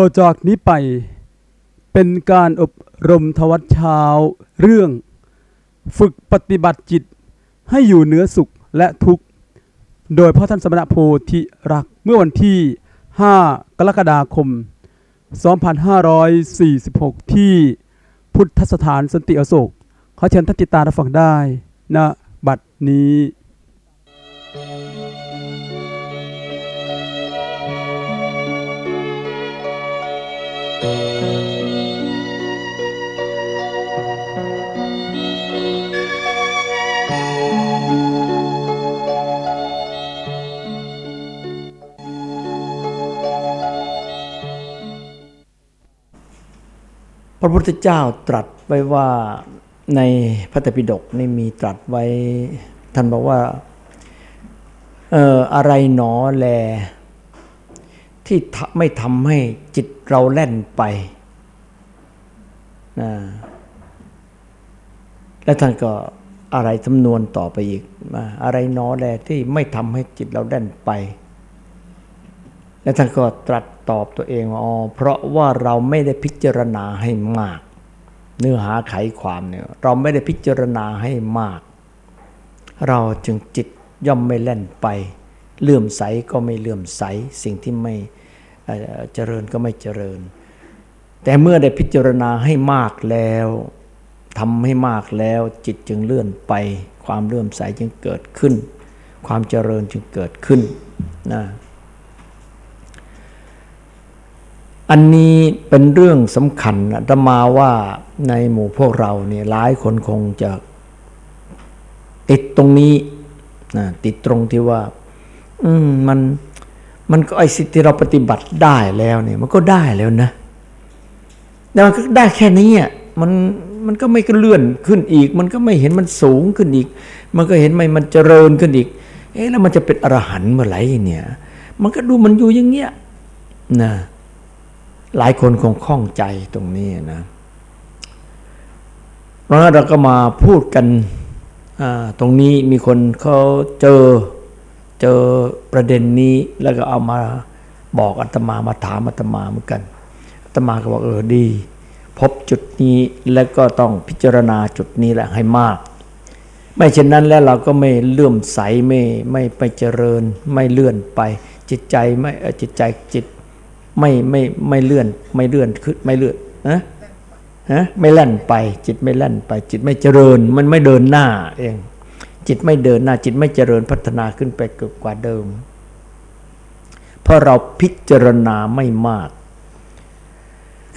ต่อจากนี้ไปเป็นการอบรมทวัดเช้า เรื่อง ฝึกปฏิบัติจิตให้อยู่เหนือสุขและทุกข์ โดยพระท่านสมณโพธิรักเมื่อวันที่ 5 กรกฎาคม 2546 ที่พุทธสถานสันติอโศกขอเชิญท่านติดตามรับฟังได้ณบัดนี้ พระพุทธเจ้าตรัสไว้ว่าในพระตรปิฎกนี่มีตรัสไว้ท่านบอกว่าเอ่ออะไรหนอแล ที่ไม่ทำให้จิตเราแล่นไปนะและท่านก็อะไรจำนวนต่อไปอีกว่าอะไรหนอแลที่ไม่ทำให้จิตเราแล่นไป และท่านก็ตรัสตอบตัวเองว่าอ๋อเพราะว่าเราไม่ได้พิจารณาให้มาก เนื้อหาไขความเนี่ยเราไม่ได้พิจารณาให้มาก เราจึงจิตย่อมไม่แล่นไป เลื่อมใสก็ไม่เลื่อมใส สิ่งที่ไม่เอ่อเจริญก็ไม่เจริญ แต่เมื่อได้พิจารณาให้มากแล้วทำให้มากแล้วจิตจึงเลื่อนไป ความเลื่อมใสจึงเกิดขึ้น ความเจริญจึงเกิดขึ้นนะ อันนี้เป็นเรื่องสำคัญอาตมาว่าในหมู่พวกเราเนี่ยหลายคนคงจะติดตรงนี้นะติดตรงที่ว่า อืมมันมันก็ไอสิที่เราปฏิบัติได้แล้วเนี่ย มันก็ได้แล้วนะแต่มันก็ได้แค่นี้อะมันมันก็ไม่ก็เลื่อนขึ้นอีก มันก็ไม่เห็นมันสูงขึ้นอีก มันก็เห็นไม่มันเจริญขึ้นอีก เอ๊ะแล้วมันจะเป็นอรหันต์เมื่อไหร่เนี่ย มันก็ดูมันอยู่อย่างเงี้ยนะ หลายคนคงข้องใจตรงนี้นะเพราะนั้นเราก็มาพูดกันตรงนี้มีคนเขาเจอเจอประเด็นนี้แล้วก็เอามาบอกอาตมามาถามอาตมาเหมือนกันอาตมาก็บอกเออดี พบจุดนี้แล้วก็ต้องพิจารณาจุดนี้แหละให้มาก ไม่เช่นนั้นแล้วเราก็ไม่เลื่อมใสไม่ไม่ไปเจริญ ไม่เลื่อนไป จิตใจไม่จิตใจจิต ไม่ไม่ไม่เลื่อนไม่เลื่อนขึ้นไม่เลื่อนนะฮะไม่แล่นไป จิตไม่แล่นไป จิตไม่เจริญ มันไม่เดินหน้าเอง จิตไม่เดินหน้า จิตไม่เจริญพัฒนาขึ้นไปเกินกว่าเดิม เพราะเราพิจารณาไม่มาก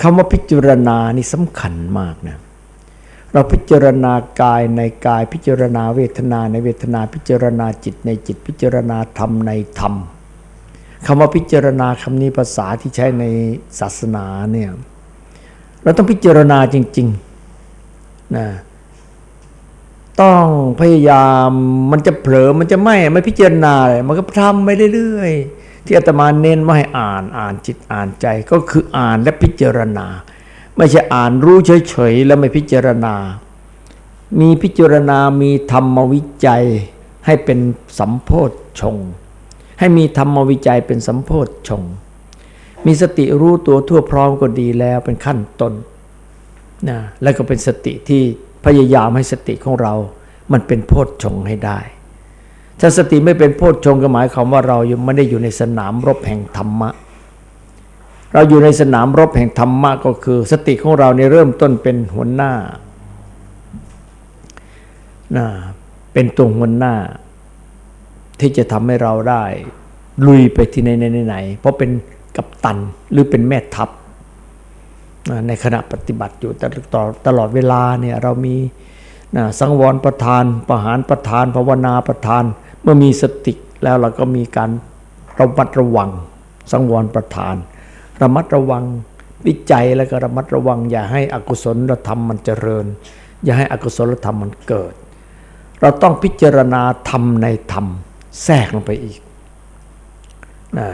คำว่าพิจารณานี่สำคัญมากนะเราพิจารณากายในกายพิจารณาเวทนาในเวทนาพิจารณาจิตในจิตพิจารณาธรรมในธรรม คำว่าพิจารณาคำนี้ภาษาที่ใช้ในศาสนาเนี่ยเราต้องพิจารณาจริงๆนะต้องพยายามมันจะเผลอมันจะไม่ไม่พิจารณาเลยมันก็ทำไปเรื่อยๆ ที่อาตมาเน้นว่าให้อ่านอ่านจิตอ่านใจก็คืออ่านและพิจารณา ไม่ใช่อ่านรู้เฉยๆแล้วไม่พิจารณา มีพิจารณามีธรรมวิจัยให้เป็นสัมโพธชง ให้มีธรรมวิจัยเป็นสัมโพธชง มีสติรู้ตัวทั่วพร้อมก็ดีแล้วเป็นขั้นต้นนะแล้วก็เป็นสติที่พยายามให้สติของเรา มันเป็นโพธชงให้ได้ ถ้าสติไม่เป็นโพธชงก็หมายความว่าเรายังไม่ได้อยู่ในสนามรบแห่งธรรมะ เราอยู่ในสนามรบแห่งธรรมะก็คือ สติของเราในเริ่มต้นเป็นหัวหน้านะเป็นตัวหัวหน้า ที่จะทำให้เราได้ลุยไปที่ไหนไหนเพราะเป็นกัปตันหรือเป็นแม่ทัพในขณะปฏิบัติอยู่ตลอดตลอดเวลาเนี่ยเรามีนะสังวรประทานประหารประทานภาวนาประทาน เมื่อมีสติแล้วเราก็มีการระมัดระวัง สังวรประทาน ระมัดระวังวิจัยแล้วก็ระมัดระวัง อย่าให้อกุศลธรรมมันเจริญ อย่าให้อกุศลธรรมมันเกิด เราต้องพิจารณาธรรมในธรรม แทรกลงไปอีกนะ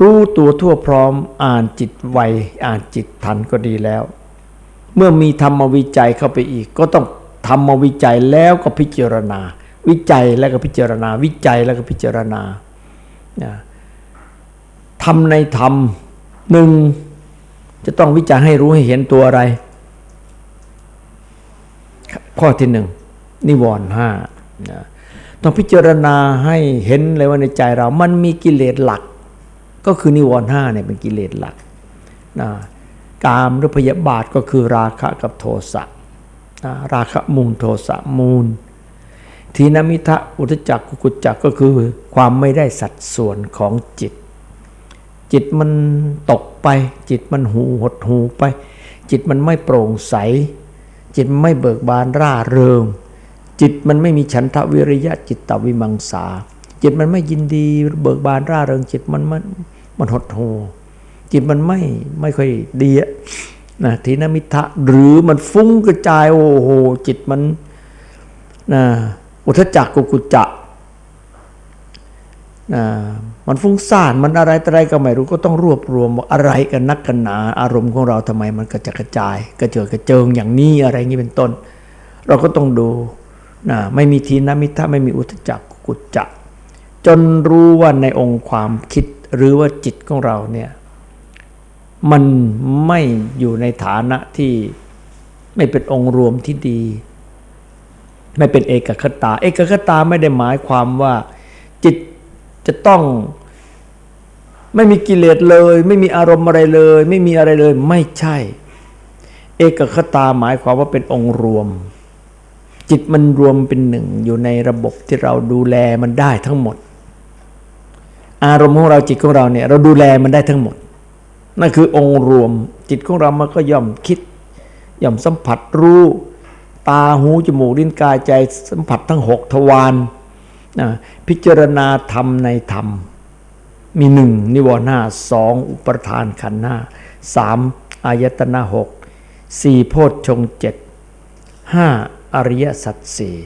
รู้ตัวทั่วพร้อมอ่านจิตไวอ่านจิตทันก็ดีแล้ว เมื่อมีธรรมวิจัยเข้าไปอีก ก็ต้องธรรมวิจัยแล้วก็พิจารณา วิจัยแล้วก็พิจารณา วิจัยแล้วก็พิจารณาทำในธรรมหนึ่งจะต้องวิจารให้รู้ให้เห็นตัวอะไร ข้อที่หนึ่งนิวรณ์ห้า ต้องพิจารณาให้เห็นเลยว่าในใจเรา มันมีกิเลสหลัก ก็คือนิวรณ์ห้าเนี่ยเป็นกิเลสหลักนะกามหรือพยาบาทก็คือราคะกับโทสะนะราคะมูลโทสะมูล ทีนมิทะอุทจักกุกุจักก็คือความไม่ได้สัดส่วนของจิต จิตมันตกไป จิตมันหูหดหูไป จิตมันไม่โปร่งใส จิตไม่เบิกบานร่าเริง จิตมันไม่มีฉันทะวิริยะจิตตวิมังสา จิตมันไม่ยินดีเบิกบานร่าเริงจิตมันมันมันหดหูจิตมันไม่ไม่ค่อยดีนะทีนมิทะหรือมันฟุ้งกระจายโอ้โหจิตมันนะอุทจักกุกุจะนะมันฟุ้งซ่านมันอะไรอะไรก็ไม่รู้ก็ต้องรวบรวมว่าอะไรกันนักกันหนาอารมณ์ของเราทำไมมันกระจัดกระจาย กระเจิดกระเจิงอย่างนี้อะไรงี้เป็นต้น เราก็ต้องดู นะไม่มีทีนมิทะไม่มีอุทจักกุกุจะจนรู้ว่าในองค์ความคิดหรือว่าจิตของเราเนี่ยมันไม่อยู่ในฐานะที่ไม่เป็นองค์รวมที่ดี ไม่เป็นเอกคตา เอกคตาไม่ได้หมายความว่าจิตจะต้องไม่มีกิเลสเลย ไม่มีอารมณ์อะไรเลย ไม่มีอะไรเลย ไม่ใช่ เอกคตาหมายความว่าเป็นองค์รวม จิตมันรวมเป็นหนึ่งอยู่ในระบบที่เราดูแลมันได้ทั้งหมด อารมณ์ของเราจิตของเราเนี่ยเราดูแลมันได้ทั้งหมด นั่นคือองค์รวมจิตของเรามันก็ย่อมคิด ย่อมสัมผัสรู้ตาหูจมูกลิ้นกายใจสัมผัสทั้งหกทวารนะพิจารณาธรรมในธรรม มีหนึ่งนิวรณ์ห้าสองอุปทานขันธ์ห้าสามอายตนะหกสี่โพชฌงเจ็ดห้า อริยสัจสี่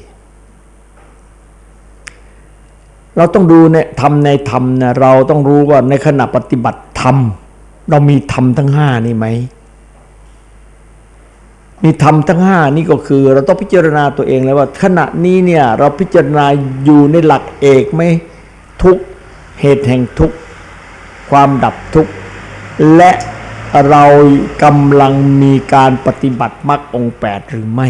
เราต้องดูเนี่ยทำในธรรมนะเราต้องรู้ว่าในขณะปฏิบัติธรรม เรามีธรรมทั้งห้านี่ไหมมีธรรมทั้งห้านี่ก็คือ เราต้องพิจารณาตัวเองเลยว่า ขณะนี้เนี่ยเราพิจารณาอยู่ในหลักเอกไหมทุกเหตุแห่งทุกความดับทุกและเรากำลังมีการปฏิบัติมรรคองแปดหรือไม่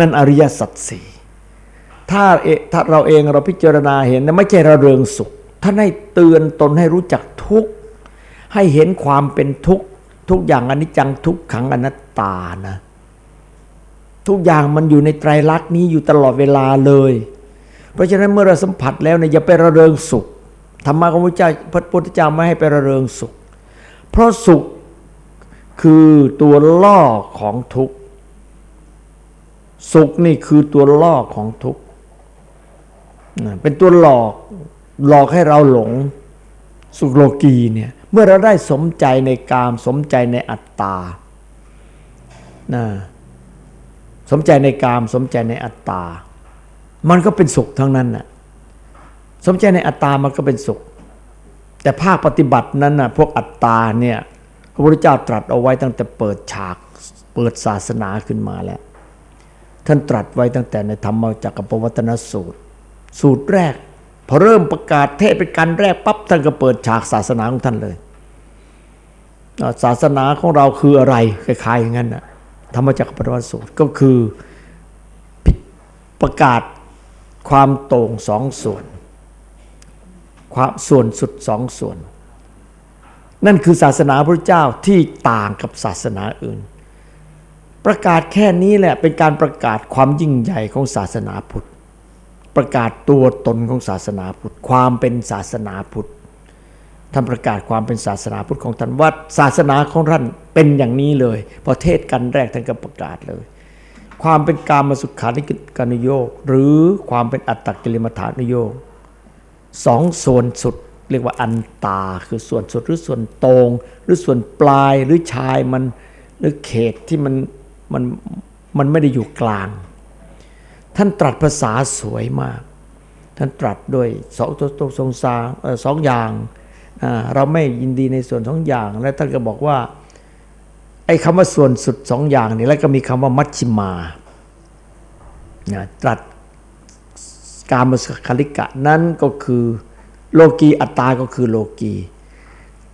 นั่นอริยสัจสี่ถ้าถ้าเราเองเราพิจารณาเห็นไม่ใช่เราเริงสุข ท่านให้เตือนตนให้รู้จักทุกข์ให้เห็นความเป็นทุกข์ทุกอย่างอนิจจังทุกขังอนัตตานะ ทุกอย่างมันอยู่ในไตรลักษณ์นี้อยู่ตลอดเวลาเลย เพราะฉะนั้นเมื่อเราสัมผัสแล้วเนี่ยอย่าไประเริงสุขธรรมะของพระเจ้าพระพุทธเจ้าไม่ให้ไประเริงสุข เพราะสุขคือตัวล่อของทุกข์ สุขนี่คือตัวล่อของทุกข์เป็นตัวหลอกหลอกให้เราหลง สุขโลกีเนี่ยเมื่อเราได้สมใจในกาม สมใจในอัตตานะสมใจในกาม สมใจในอัตตา มันก็เป็นสุขทั้งนั้นน่ะสมใจในอัตตามันก็เป็นสุข แต่ภาคปฏิบัตินั้นน่ะพวกอัตตาเนี่ยพระพุทธเจ้าตรัสเอาไว้ตั้งแต่เปิดฉากเปิดศาสนาขึ้นมาแล้ว ท่านตรัสไว้ตั้งแต่ในธรรมจักรปวัตนสูตร สูตรแรกพอเริ่มประกาศเทศเป็นการแรกปั๊บท่านก็เปิดฉากศาสนาของท่านเลย ศาสนาของเราคืออะไรคล้ายๆอย่างนั้นนะธรรมจักรปวัตสูตรก็คือประกาศความตรงสองส่วนความส่วนสุดสองส่วน นั่นคือศาสนาพระเจ้าที่ต่างกับศาสนาอื่น ประกาศแค่นี้แหละเป็นการประกาศความยิ่งใหญ่ของศาสนาพุทธ ประกาศตัวตนของศาสนาพุทธ ความเป็นศาสนาพุทธท่านประกาศความเป็นศาสนาพุทธของท่านว่าศาสนาของท่านเป็นอย่างนี้เลย พอเทศกันแรกท่านก็ประกาศเลย ความเป็นการมาสุขานิกานุโยกหรือความเป็นอัตตกิลมัฐานุโยกสองส่วนสุดเรียกว่าอันตาคือส่วนสุดหรือส่วนตรง หรือส่วนปลายหรือชายมันหรือเขตที่มัน มันมันไม่ได้อยู่กลาง ท่านตรัสภาษาสวยมาก ท่านตรัสด้วยสองตัวทรงสางสองอย่างเราไม่ยินดีในส่วนสองอย่าง และท่านก็บอกว่าไอ้คำว่าส่วนสุดสองอย่างนี่แล้วก็มีคำว่ามัชชิมาตรัสการมสคลิกะนั้นก็คือโลกีอัตตาก็คือโลกี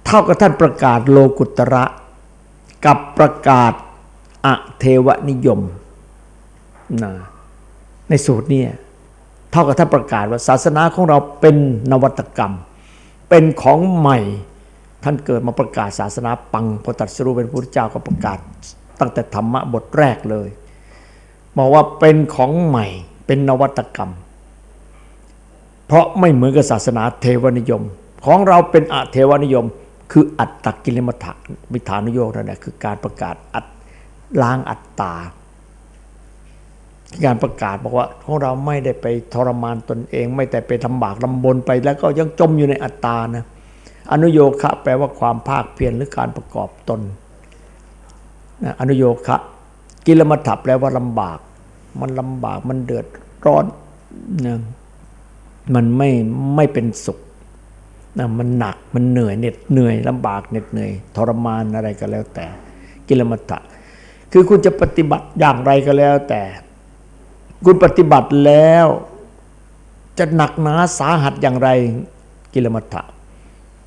เท่ากับท่านประกาศโลกุตระ กับประกาศ อเทวนิยมนะในสูตรนี้เท่ากับท่านประกาศว่าศาสนาของเราเป็นนวัตกรรม เป็นของใหม่ ท่านเกิดมาประกาศศาสนาปังพอตัดสรุเป็นพระพุทธเจ้าก็ประกาศ ตั้งแต่ธรรมะบทแรกเลยบอกว่าเป็นของใหม่เป็นนวัตกรรม เพราะไม่เหมือนกับศาสนาเทวนิยม ของเราเป็นอเทวนิยม คืออัตตกิลมัฏฐมิฐานุโยกนั่นแหละคือการประกาศอัต ล้างอัตตา การประกาศบอกว่าของเราไม่ได้ไปทรมานตนเอง ไม่แต่ไปทำบากลำบนไปแล้วก็ยังจมอยู่ในอัตตานะอนุโยคะแปลว่าความภาคเพียรหรือการประกอบตนอนุโยคะกิลมัฏฐแปลว่าลำบาก มันลำบากมันเดือดร้อนนะมันไม่ไม่เป็นสุขนะมันหนักมันเหนื่อยเหน็ดเหนื่อยลำบากเหน็ดเหนื่อยทรมานอะไรก็แล้วแต่ กิลมัฏฐ คือคุณจะปฏิบัติอย่างไรก็แล้ว แต่ คุณปฏิบัติแล้ว จะหนักหนาสาหัสอย่างไร กิลมัฏฐ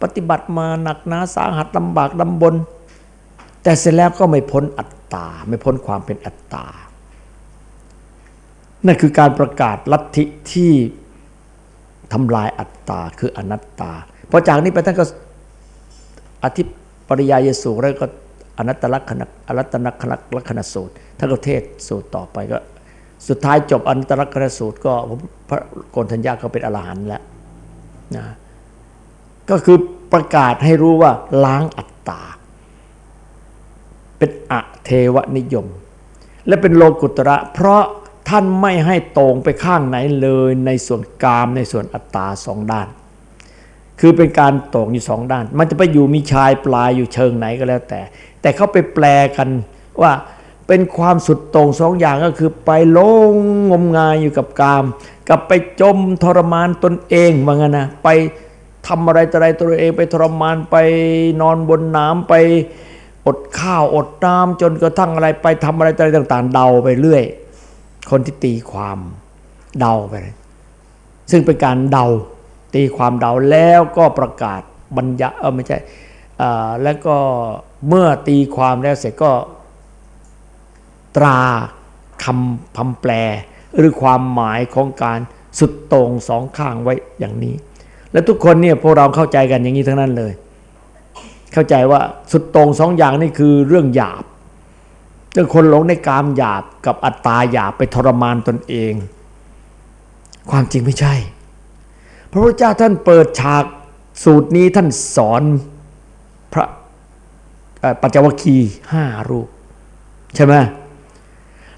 ปฏิบัติมาหนักหนาสาหัสลำบากลำบน แต่เสร็จแล้วก็ไม่พ้นอัตตา ไม่พ้นความเป็นอัตตา นั่นคือการประกาศลัทธิที่ทำลายอัตตาคืออนัตตาพอจากนี้ไปท่านก็อธิปริยายสูตรแล้วก็ อนัตตลักษณะอนัตตลักษณะลักษณะสูตรท่านก็เทศสูตรต่อไปก็ สุดท้ายจบอนัตตลักษณะสูตร ก็พระโกนธัญญาก็เป็นอรหันต์แล้วนะก็คือประกาศให้รู้ว่าล้างอัตตา เป็นอเทวนิยม และเป็นโลกุตระ เพราะท่านไม่ให้ตรงไปข้างไหนเลยในส่วนกามในส่วนอัตตาสองด้าน คือเป็นการตรงอยู่สองด้าน มันจะไปอยู่มีชายปลายอยู่เชิงไหนก็แล้วแต่ แต่เขาไปแปลกันว่าเป็นความสุดตรงสองอย่างก็คือไปลงงมงายอยู่กับกาม กับไปจมทรมานตนเองว่างั้นนะไปทำอะไรอะไรตัวเองไปทรมานไปนอนบนน้ำไปอดข้าวอดน้ำจนกระทั่งอะไรไปทำอะไรอะไรต่าง ๆ เดาไปเรื่อย คนที่ตีความเดาไป ซึ่งเป็นการเดาตีความเดาแล้วก็ประกาศบัญญัติเออไม่ใช่แล้วก็ เมื่อตีความแล้วเสร็จก็ตราคำพำแปล หรือความหมายของการสุดตรงสองข้างไว้อย่างนี้ และทุกคนเนี่ยพวกเราเข้าใจกันอย่างนี้ทั้งนั้นเลย เข้าใจว่าสุดตรงสองอย่างนี่คือเรื่องหยาบเรื่องคนหลงในกามหยาบกับอัตตาหยาบไปทรมานตนเอง ความจริงไม่ใช่ พระพุทธเจ้าท่านเปิดฉากสูตรนี้ท่านสอน ปัจจวัคคีห้ารูป ใช่ไหม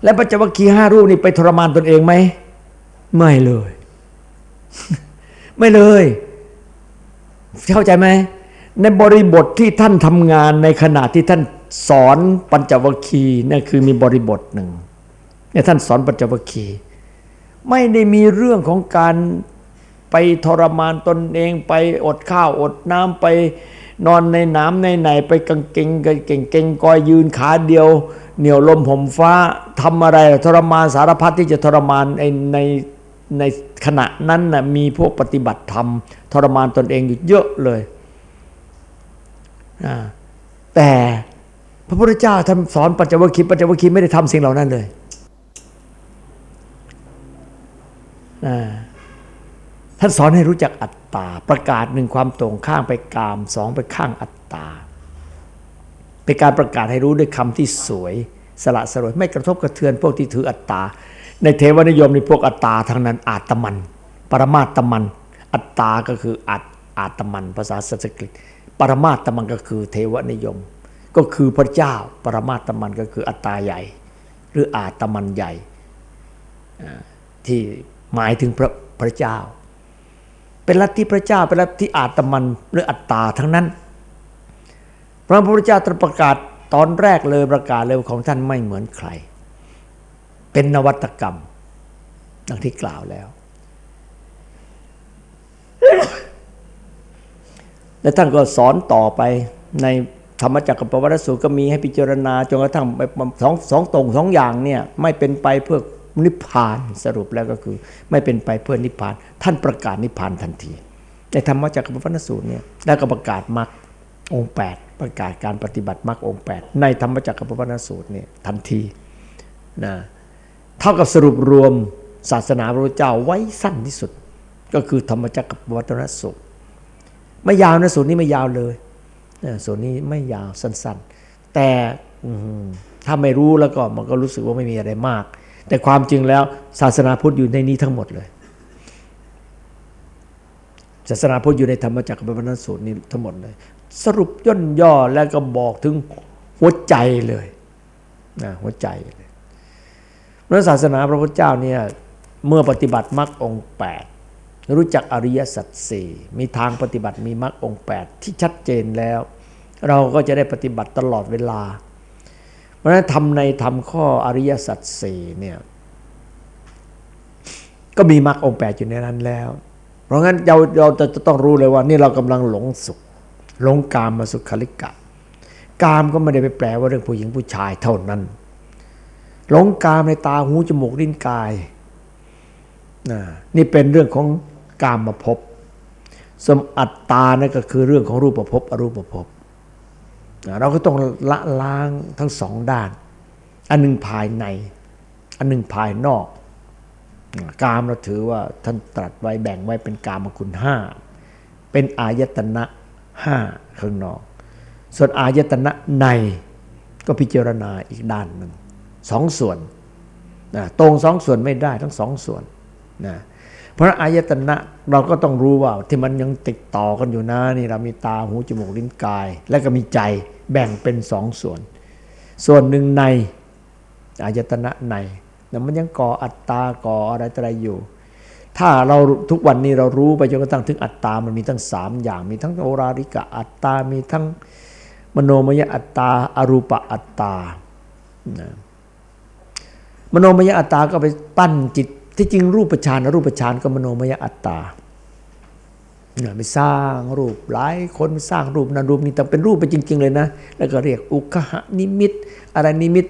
และปัจจวัคคีห้ารูปนี่ไปทรมานตนเองไหมไม่เลย ไม่เลย เข้าใจไหมในบริบทที่ท่านทำงานในขณะที่ท่านสอนปัญจวัคคีนั่นคือมีบริบทหนึ่งในท่านสอนปัญจวัคคีไม่ได้มีเรื่องของการไปทรมานตนเอง ไปอดข้าวอดน้ำไป นอนในน้ำในไหนไปกังเกงเก่งเก่งกอยยืนขาเดียว เหนียวลมผมฟ้าทำอะไรทรมานสารพัดที่จะทรมานในในในขณะนั้นนะมีพวกปฏิบัติธรรมทรมานตนเองอยู่เยอะเลยแต่พระพุทธเจ้าท่านสอนปัจจวัคคีย์ปัจจวัคคีย์ไม่ได้ทำสิ่งเหล่านั้นเลย ท่านสอนให้รู้จักอัตตา ประกาศหนึ่งความตรงข้างไปกามสองไปข้างอัตตา เป็นการประกาศให้รู้ด้วยคำที่สวย สละสลวยไม่กระทบกระเทือนพวกที่ถืออัตตา ในเทวนิยมในพวกอัตตาทั้งนั้นอาตมัน ปรมาตมัน อัตตาก็คืออัตอาตมัน ภาษาสันสกฤต ปรมาตมันก็คือเทวนิยม ก็คือพระเจ้า ปรมาตมันก็คืออัตตาใหญ่ หรืออาตมันใหญ่ที่หมายถึงพระพระเจ้า เป็นลัทธิพระเจ้าเป็นลัทธิอาตมันหรืออัตตาทั้งนั้น พระพุทธเจ้าตรัสประกาศตอนแรกเลยประกาศเลยของท่านไม่เหมือนใคร เป็นนวัตกรรมดังที่กล่าวแล้ว และท่านก็สอนต่อไปในธรรมจักรปวัตสูตรก็มีให้พิจารณาจนกระทั่งสองสองตรงสองอย่างเนี่ยไม่เป็นไปเพื่อ นิพพานสรุปแล้วก็คือ ไม่เป็นไปเพื่อนิพพาน ท่านประกาศนิพพานทันที ในธรรมจักรปวัตสูตรเนี่ยได้ก็ประกาศมรรคองค์ 8 ประกาศการปฏิบัติมรรคองค์ 8 ในธรรมจักรกับพระนสูตรเนี่ยทันทีนะเท่ากับสรุปรวมศาสนาพระเจ้าไว้สั้นที่สุด ก็คือธรรมจักรกับวัฒนสูตรไม่ยาวนะสูตรนี้ไม่ยาวเลยสูตรนี้ไม่ยาวสั้น ๆ แต่ถ้าไม่รู้แล้วก็มันก็รู้สึกว่าไม่มีอะไรมาก แต่ความจริงแล้วศาสนาพุทธอยู่ในนี้ทั้งหมดเลย ศาสนาพุทธอยู่ในธรรมจักรปรณสูตรนี้ทั้งหมดเลย สรุปย่นย่อแล้วก็บอกถึงหัวใจเลยนะหัวใจเลยพระศาสนาพระพุทธเจ้าเนี่ยเมื่อปฏิบัติมรรคองค์แปดรู้จักอริยสัจสี่มีทางปฏิบัติมีมรรคองค์แปดที่ชัดเจนแล้ว เราก็จะได้ปฏิบัติตลอดเวลา เพราะฉะนั้นทำในทำข้ออริยสัจสี่เนี่ยก็มีมรรคองแปดอยู่ในนั้นแล้ว เพราะงั้นเราเราจะต้องรู้เลยว่านี่เรากำลังหลงสุข หลงกามมาสุขลิกะ กามก็ไม่ได้ไปแปลว่าเรื่องผู้หญิงผู้ชายเท่านั้น หลงกามในตาหูจมูกลิ้นกายนี่เป็นเรื่องของกามมาพบสมอัตตานั่นก็คือเรื่องของรูปประพบอรูปประพบ เราก็ต้องละล้างทั้งสองด้าน อันหนึ่งภายใน อันหนึ่งภายนอก กามเราถือว่าท่านตรัสไว้แบ่งไว้เป็นกามคุณห้าเป็นอายตนะห้าข้างนอก ส่วนอายตนะในก็พิจารณาอีกด้านหนึ่งสองส่วนนะตรงสองส่วนไม่ได้ทั้งสองส่วนนะ เพราะอายตนะเราก็ต้องรู้ว่าที่มันยังติดต่อกันอยู่นะนี่เรามีตาหูจมูกลิ้นกาย และก็มีใจแบ่งเป็นสองส่วน ส่วนหนึ่งในอายตนะในแต่มันยังก่ออัตตาก่ออะไรอะไรอยู่ ถ้าเราทุกวันนี้เรารู้ไปจนกระทั่งถึงอัตตามันมีทั้งสามอย่าง มีทั้งโอราริกะอัตตา มีทั้งมโนมยอัตตาอรูปอัตตามโนมยอัตตาก็ไปปั้นจิต ที่จริงรูปฌานรูปฌานก็มโนมยอัตตาเนี่ยไปสร้างรูปหลายคนสร้างรูปนั้นรูปนี้แต่เป็นรูปไปจริง ๆ เลยนะ แล้วก็เรียกอุคคหนิมิต อะไรนิมิต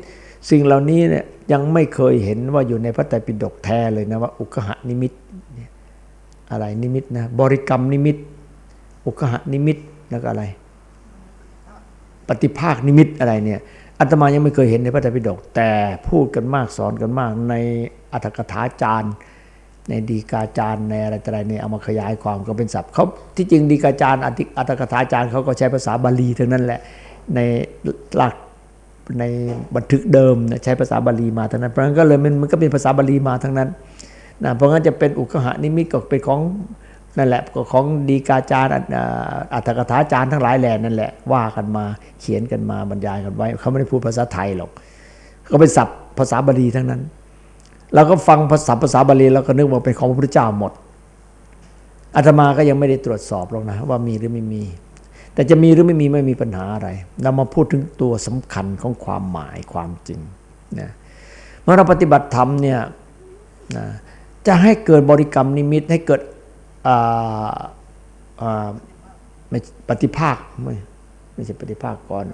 สิ่งเหล่านี้เนี่ยยังไม่เคยเห็นว่าอยู่ในพระไตรปิฎกแท้เลยนะว่าอุคคหนิมิตอะไรนิมิตนะบริกรรมนิมิต อุคคหนิมิตแล้วก็อะไร ปฏิภาคนิมิตอะไรเนี่ยอาตมายังไม่เคยเห็นในพระไตรปิฎกแต่พูดกันมากสอนกันมากใน อัตถกถาจารย์ ในดีกาจารย์ในอะไรต่ออะไรเนี่ยเอามาขยายความก็เป็นศัพท์เขาที่จริงดีกาจารย์อัตถกถาจารย์เขาก็ใช้ภาษาบาลีทั้งนั้นแหละในหลักในบันทึกเดิมใช้ภาษาบาลีมาทั้งนั้นเพราะงั้นก็เลยมันก็เป็นภาษาบาลีมาทั้งนั้นนะเพราะงั้นจะเป็นอุกหะนิมิตก็เป็นของนั่นแหละของดีกาจารย์อัตถกถาจารย์ทั้งหลายแหล่นั่นแหละว่ากันมาเขียนกันมาบรรยายกันไว้เขาไม่ได้พูดภาษาไทยหรอก ก็เป็นศัพท์ภาษาบาลีทั้งนั้น เราก็ฟังภาษาภาษาบาลีแล้วก็นึกว่าเป็นของพระพุทธเจ้าหมดอาตมาก็ยังไม่ได้ตรวจสอบหรอกนะว่ามีหรือไม่มี แต่จะมีหรือไม่มีไม่มีปัญหาอะไรเรามาพูดถึงตัวสำคัญของความหมายความจริงนะเมื่อเราปฏิบัติธรรมเนี่ยนะจะให้เกิดบริกรรมนิมิตให้เกิดปฏิภาคไม่ไม่ใช่ปฏิภาคก่อน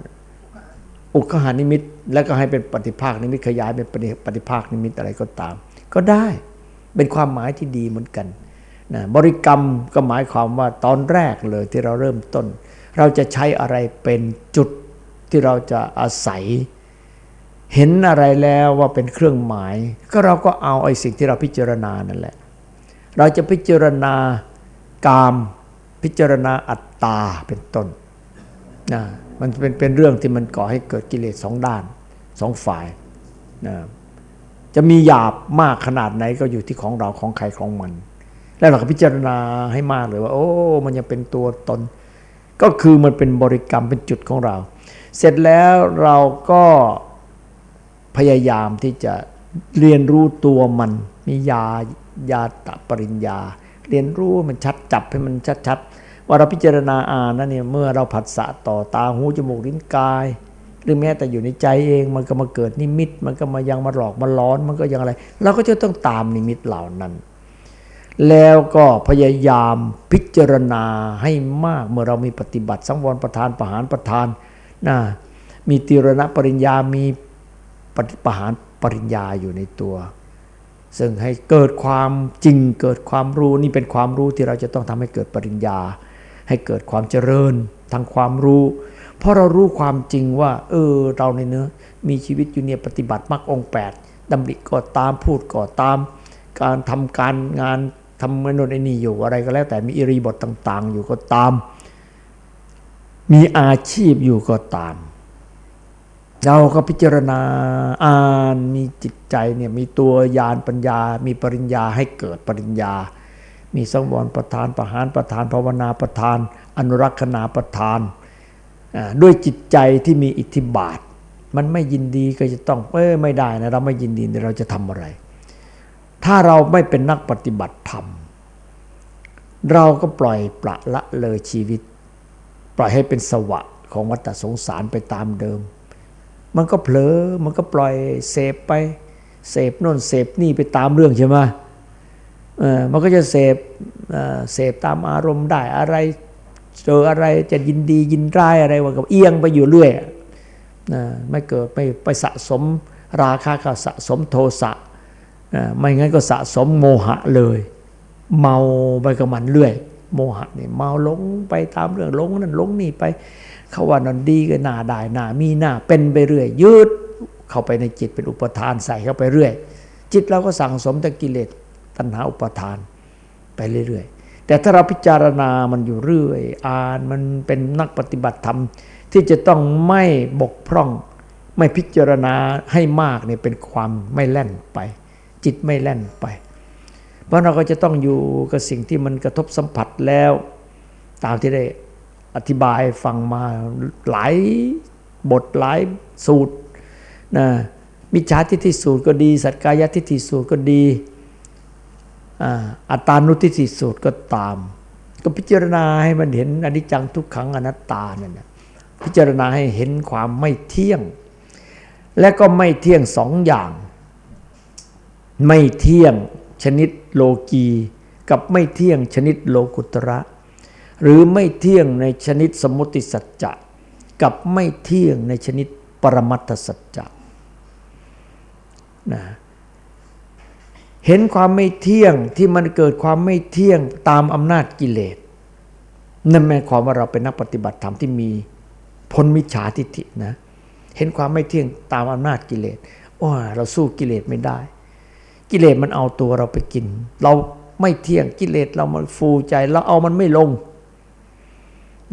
อุคหานิมิต แล้วก็ให้เป็นปฏิภาคนิมิตขยายเป็นปฏิภาคนิมิตอะไรก็ตาม ก็ได้เป็นความหมายที่ดีเหมือนกันนะบริกรรมก็หมายความว่าตอนแรกเลยที่เราเริ่มต้น เราจะใช้อะไรเป็นจุดที่เราจะอาศัย เห็นอะไรแล้วว่าเป็นเครื่องหมาย ก็เราก็เอาไอ้สิ่งที่เราพิจารณานั่นแหละ เราจะพิจารณากามพิจารณาอัตตาเป็นต้นนะ มันเป็นเป็นเรื่องที่มันก่อให้เกิดกิเลสสองด้านสองฝ่ายนะจะมีหยาบมากขนาดไหนก็อยู่ที่ของเราของใครของมัน แล้วเราก็พิจารณาให้มากเลยว่า โอ้ มันยังเป็นตัวตน ก็คือมันเป็นบริกรรมเป็นจุดของเรา เสร็จแล้วเราก็พยายามที่จะเรียนรู้ตัวมัน มียายาตปริญญา เรียนรู้มันชัดจับให้มันชัดๆ ว่าเราพิจารณาอ่านนั่นเนี่ยเมื่อเราผัสสะต่อตาหูจมูกลิ้นกาย หรือแม้แต่อยู่ในใจเองมันก็มาเกิดนิมิต มันก็มายังมาหลอกมาล้อนมันก็ยังอะไรเราก็จะต้องตามนิมิตเหล่านั้น แล้วก็พยายามพิจารณาให้มากเมื่อเรามีปฏิบัติสังวรประธานประหารประธานนะมีติรณปริญญามีประหารปริญญาอยู่ในตัว ซึ่งให้เกิดความจริงเกิดความรู้นี่เป็นความรู้ที่เราจะต้องทำให้เกิดปริญญา ให้เกิดความเจริญทางความรู้ เพราะเรารู้ความจริงว่า เออเราในเนื้อมีชีวิตอยู่เนี่ยปฏิบัติมรรคองแปดดำริก็ตามพูดก็ตาม การทำการงานทำมนุษย์ไอ้นี่อยู่อะไรก็แล้ว แต่มีอิริบทต่าง ๆ อยู่ก็ตาม มีอาชีพอยู่ก็ตาม เราก็พิจารณาอ่านมีจิตใจเนี่ยมีตัวยานปัญญา มีปริญญาให้เกิดปริญญา มีสังวรประธานประหารประธานภาวนาประธาน อนุรักษณาประธาน ด้วยจิตใจที่มีอิทธิบาท มันไม่ยินดีก็จะต้องเอ้ไม่ได้นะเราไม่ยินดีเราจะทำอะไร ถ้าเราไม่เป็นนักปฏิบัติธรรม เราก็ปล่อยปละละเลยชีวิต ปล่อยให้เป็นสวะของวัฏสงสารไปตามเดิม มันก็เผลอมันก็ปล่อยเสพไปเสพน่นเสพนี่ไปตามเรื่องใช่ไหม มันก็จะเสพเสพตามอารมณ์ได้อะไรเจออะไรจะยินดียินร้ายอะไรว่ากับเอียงไปอยู่เรื่อยไม่เกิดไม่ไปสะสมราคะก็สะสมโทสะไม่งั้นก็สะสมโมหะเลย เมาไปกับมันเรื่อย โมหะนี่เมาลงไปตามเรื่องลงนั่นลงนี่ไปเขาว่านันดีก็น่าได้น่ามีหน้าเป็นไปเรื่อย ยืดเข้าไปในจิตเป็นอุปทานใส่เข้าไปเรื่อย จิตเราก็สั่งสมแต่กิเลส ตัณหาอุปทานไปเรื่อยๆ แต่ถ้าเราพิจารณามันอยู่เรื่อย อ่านมันเป็นนักปฏิบัติธรรม ที่จะต้องไม่บกพร่อง ไม่พิจารณาให้มากเนี่ยเป็นความไม่แล่นไป จิตไม่แล่นไป เพราะเราก็จะต้องอยู่กับสิ่งที่มันกระทบสัมผัสแล้ว ตามที่ได้อธิบายฟังมาหลายบทหลายสูตรนะมิจฉาทิฏฐิสูตรก็ดี สัจกายทิฏฐิสูตรก็ดี อัตานุทิฏฐิสูตรก็ตาม ก็พิจารณาให้มันเห็นอนิจจังทุกขังอนัตตาเนี่ยพิจารณาให้เห็นความไม่เที่ยง และก็ไม่เที่ยงสองอย่าง ไม่เที่ยงชนิดโลกีกับไม่เที่ยงชนิดโลกุตระ หรือไม่เที่ยงในชนิดสมุติสัจจะกับไม่เที่ยงในชนิดปรมัตถสัจจะนะ เห็นความไม่เที่ยงที่มันเกิดความไม่เที่ยงตามอำนาจกิเลสนั่นหมายความว่าเราเป็นนักปฏิบัติธรรมที่มีพ้นมิจฉาทิฏฐินะเห็นความไม่เที่ยงตามอำนาจกิเลสโอ้เราสู้กิเลสไม่ได้ กิเลสมันเอาตัวเราไปกิน เราไม่เที่ยงกิเลสเรามันฟูใจเราเอามันไม่ลง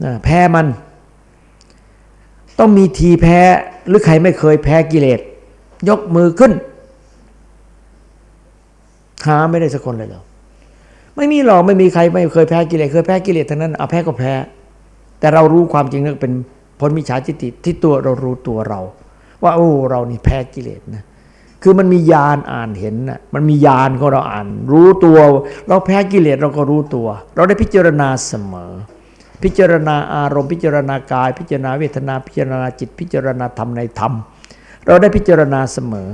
นะแพ้มัน ต้องมีทีแพ้หรือใครไม่เคยแพ้กิเลสยกมือขึ้น หาไม่ได้สักคนเลยเหรอไม่มีหรอกไม่มีใครไม่เคยแพ้กิเลสเคยแพ้กิเลสทั้งนั้นเอาแพ้ก็แพ้ แต่เรารู้ความจริงนั่นเป็นพ้นมิจฉาจิตติที่ตัวเรารู้ตัวเรา ว่าโอ้เรานี่แพ้กิเลสนะคือมันมียานอ่านเห็นนะมันมียานของเราอ่าน รู้ตัว เราแพ้กิเลสเราก็รู้ตัว เราได้พิจารณาเสมอ พิจารณาอารมณ์ พิจารณากาย พิจารณาเวทนา พิจารณาจิต พิจารณาธรรมในธรรม เราได้พิจารณาเสมอ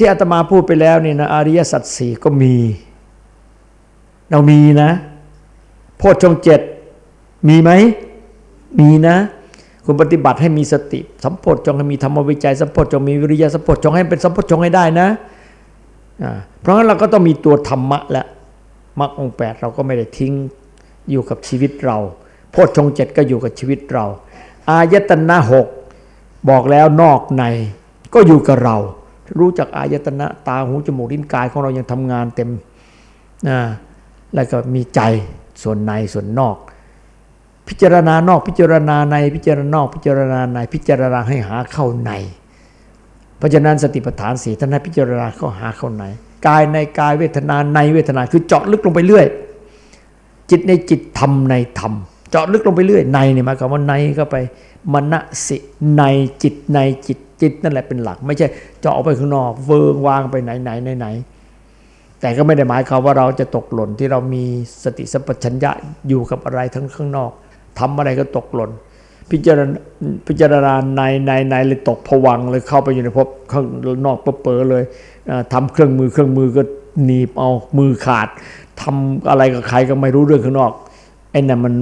ที่อาตมาพูดไปแล้วนี่นะอริยสัจสี่ก็มี เรามีนะ โพชฌงเจ็ดมีไหม มีนะ คุณปฏิบัติให้มีสติ สัมโพชฌงให้มีธรรมวิจัย สัมโพชฌงมีวิริยะสัมโพชฌงให้เป็นสัมโพชฌงให้ได้นะเพราะงั้นเราก็ต้องมีตัวธรรมะและมรรคองแปดเราก็ไม่ได้ทิ้งอยู่กับชีวิตเรา โพชฌงเจ็ดก็อยู่กับชีวิตเรา อายตนะหกบอกแล้วนอกในก็อยู่กับเรา รู้จักอายตนะตาหูจมูกลิ้นกายของเรายังทำงานเต็มนะแล้วก็มีใจส่วนในส่วนนอก พิจารณานอกพิจารณาในพิจารณานอกพิจารณาในพิจารณาให้หาเข้าใน เพราะฉะนั้นสติปัฏฐานสีท่านให้พิจารณาเข้าหาเข้าในกายในกายเวทนาในเวทนาคือเจาะลึกลงไปเรื่อย จิตในจิตธรรมในธรรม เจาะลึกลงไปเรื่อยในนี่หมายความว่าในเข้าไป มณสิในจิตในจิตจิตนั่นแหละเป็นหลัก ไม่ใช่จะออกไปข้างนอกเวิงวางไปไหนไหนไหนไหนแต่ก็ไม่ได้หมายความว่าเราจะตกหล่นที่เรามีสติสัพพัญญะอยู่กับอะไรทั้งข้างนอกทำอะไรก็ตกหล่น พิจารณาพิจารณาในในในเลยตกผวังเลยเข้าไปอยู่ในภพข้างนอกเปอเลยทำเครื่องมือเครื่องมือก็หนีบเอามือขาดทำอะไรกับใครก็ไม่รู้เรื่องข้างนอกไอ้นั่นมัน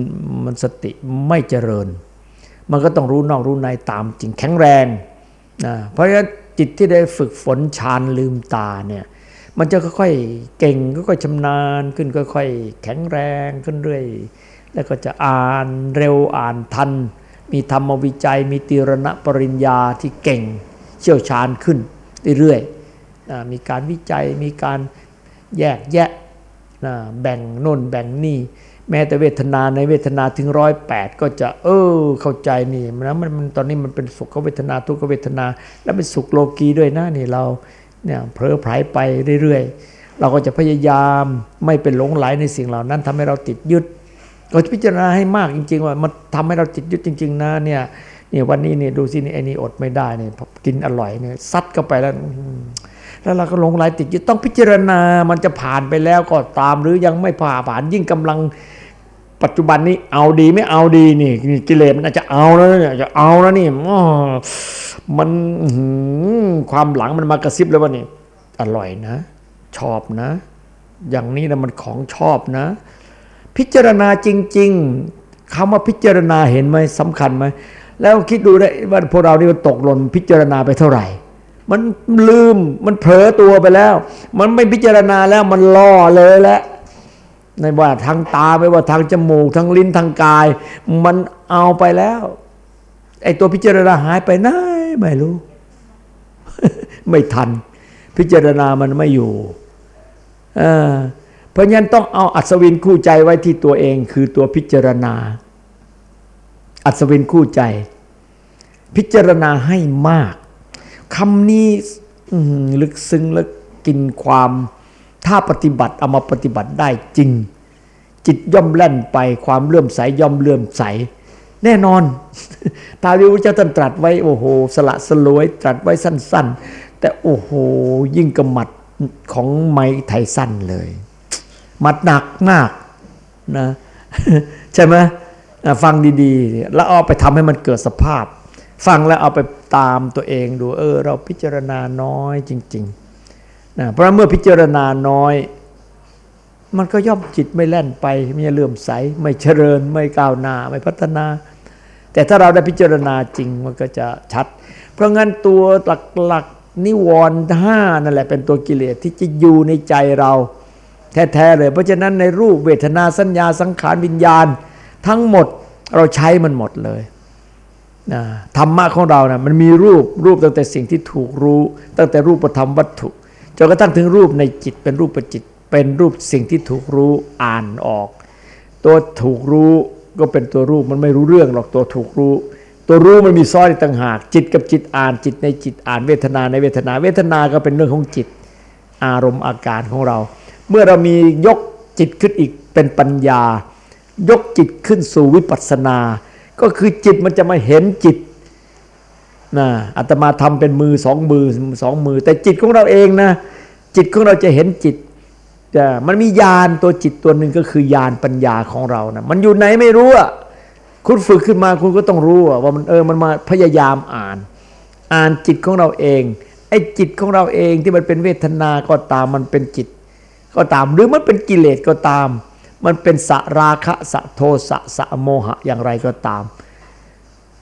มันสติไม่เจริญ มันก็ต้องรู้นอกรู้ในตามจริงแข็งแรงนะเพราะฉะนั้นจิตที่ได้ฝึกฝนฌานลืมตาเนี่ยมันจะค่อยๆเก่งค่อยๆชำนาญขึ้นค่อยๆแข็งแรงขึ้นเรื่อย แล้วก็จะอ่านเร็วอ่านทัน มีธรรมวิจัย มีตีรณปริญญาที่เก่งเชี่ยวชาญขึ้นเรื่อยๆมีการวิจัยมีการแยกแยะแบ่งโน่นแบ่งนี่ แม้แต่เวทนาในเวทนาถึงร้อยแปดก็จะเออเข้าใจนี่นะมันมันตอนนี้มันเป็นสุขเวทนาทุกเวทนา แล้วเป็นสุขโลกีด้วยนะนี่เราเนี่ยเพลอไผลไปเรื่อยๆ เราก็จะพยายามไม่เป็นหลงไหลในสิ่งเหล่านั้นทำให้เราติดยึดก็จะพิจารณาให้มากจริง ๆ ว่ามันทำให้เราติดยึดจริง ๆ นะเนี่ยนี่วันนี้เนี่ยดูสินี่ไอ้นี่อดไม่ได้เนี่ยกินอร่อยเนี่ยซัดเข้าไปแล้วแล้วเราก็หลงไหลติดยึดต้องพิจารณามันจะผ่านไปแล้วก็ตาม หรือยังไม่ผ่าผ่านยิ่งกำลัง ปัจจุบันนี้เอาดีไม่เอาดีนี่กิเลสมันอาจจะเอาแล้วเนี่ยจะเอาแล้วนี่มันความหลังมันมากระซิบแล้วว่านี่อร่อยนะ ชอบนะ อย่างนี้นะมันของชอบนะ พิจารณาจริง ๆคำว่าพิจารณาเห็นไหมสำคัญไหมแล้วคิดดูได้ว่าพวกเรานี่มันตกหล่นพิจารณาไปเท่าไหร่ มันลืมมันเผลอตัวไปแล้ว มันไม่พิจารณาแล้วมันล่อเลยแล้ว ในว่าทางตาไม่ว่าทางจมูกทางลิ้นทางกาย มันเอาไปแล้วไอ้ตัวพิจารณาหายไปไหนไม่รู้ ไม่ทัน พิจารณามันไม่อยู่เพราะงั้นต้องเอาอัศวินคู่ใจไว้ที่ตัวเอง คือตัวพิจารณา อัศวินคู่ใจ พิจารณาให้มากคำนี้ลึกซึ้งและกินความ ถ้าปฏิบัติเอามาปฏิบัติได้จริง จิตย่อมแล่นไปความเลื่อมใสย่อมเลื่อมใส แน่นอนตาวิวเจ้าท่านตรัสไว้โอ้โห สละสลวย ตรัสไว้สั้น ๆ แต่โอ้โห ยิ่งกระหมัดของไม้ไทยสั้นเลยมัดหนักมากนะใช่ไหมฟังดีๆ แล้วเอาไปทำให้มันเกิดสภาพ ฟังแล้วเอาไปตามตัวเองดูเออ เราพิจารณาน้อยจริง ๆ นะเพราะเมื่อพิจารณาน้อย มันก็ย่อมจิตไม่แล่นไปไม่เลื่อมใส ไม่เจริญ ไม่ก้าวหน้าไม่พัฒนา แต่ถ้าเราได้พิจารณาจริงมันก็จะชัด เพราะงั้นตัวหลักๆนิวรณ์ห้านั่นแหละเป็นตัวกิเลสที่จะอยู่ในใจเรา แท้ๆเลย เพราะฉะนั้นในรูปเวทนาสัญญาสังขารวิญญาณ ทั้งหมดเราใช้มันหมดเลยธรรมะของเรานะมันมีรูปรูปตั้งแต่สิ่งที่ถูกรู้ ตั้งแต่รูปธรรมวัตถุ จนกระทั่งถึงรูปในจิตเป็นรูปประจิต เป็นรูปสิ่งที่ถูกรู้อ่านออก ตัวถูกรู้ก็เป็นตัวรูปมันไม่รู้เรื่องหรอกตัวถูกรู้ ตัวรู้มันมีซ้อนต่างหาก จิตกับจิตอ่านจิตในจิตอ่านเวทนาในเวทนา เวทนาก็เป็นเรื่องของจิต อารมณ์อาการของเรา เมื่อเรามียกจิตขึ้นอีกเป็นปัญญา ยกจิตขึ้นสู่วิปัสสนา ก็คือจิตมันจะมาเห็นจิต นะอาตมาทำเป็นมือสองมือสองมือ แต่จิตของเราเองนะจิตของเราจะเห็นจิตมันมียานตัวจิตตัวหนึ่งก็คือยานปัญญาของเรานะมันอยู่ไหนไม่รู้อะคุณฝึกขึ้นมาคุณก็ต้องรู้ว่ามันเออมันมาพยายามอ่าน อ่านจิตของเราเองไอ้จิตของเราเองที่มันเป็นเวทนาก็ตามมันเป็นจิต ก็ตามหรือมันเป็นกิเลสก็ตาม มันเป็นสราคะสะโทสะสะโมหะอย่างไรก็ตาม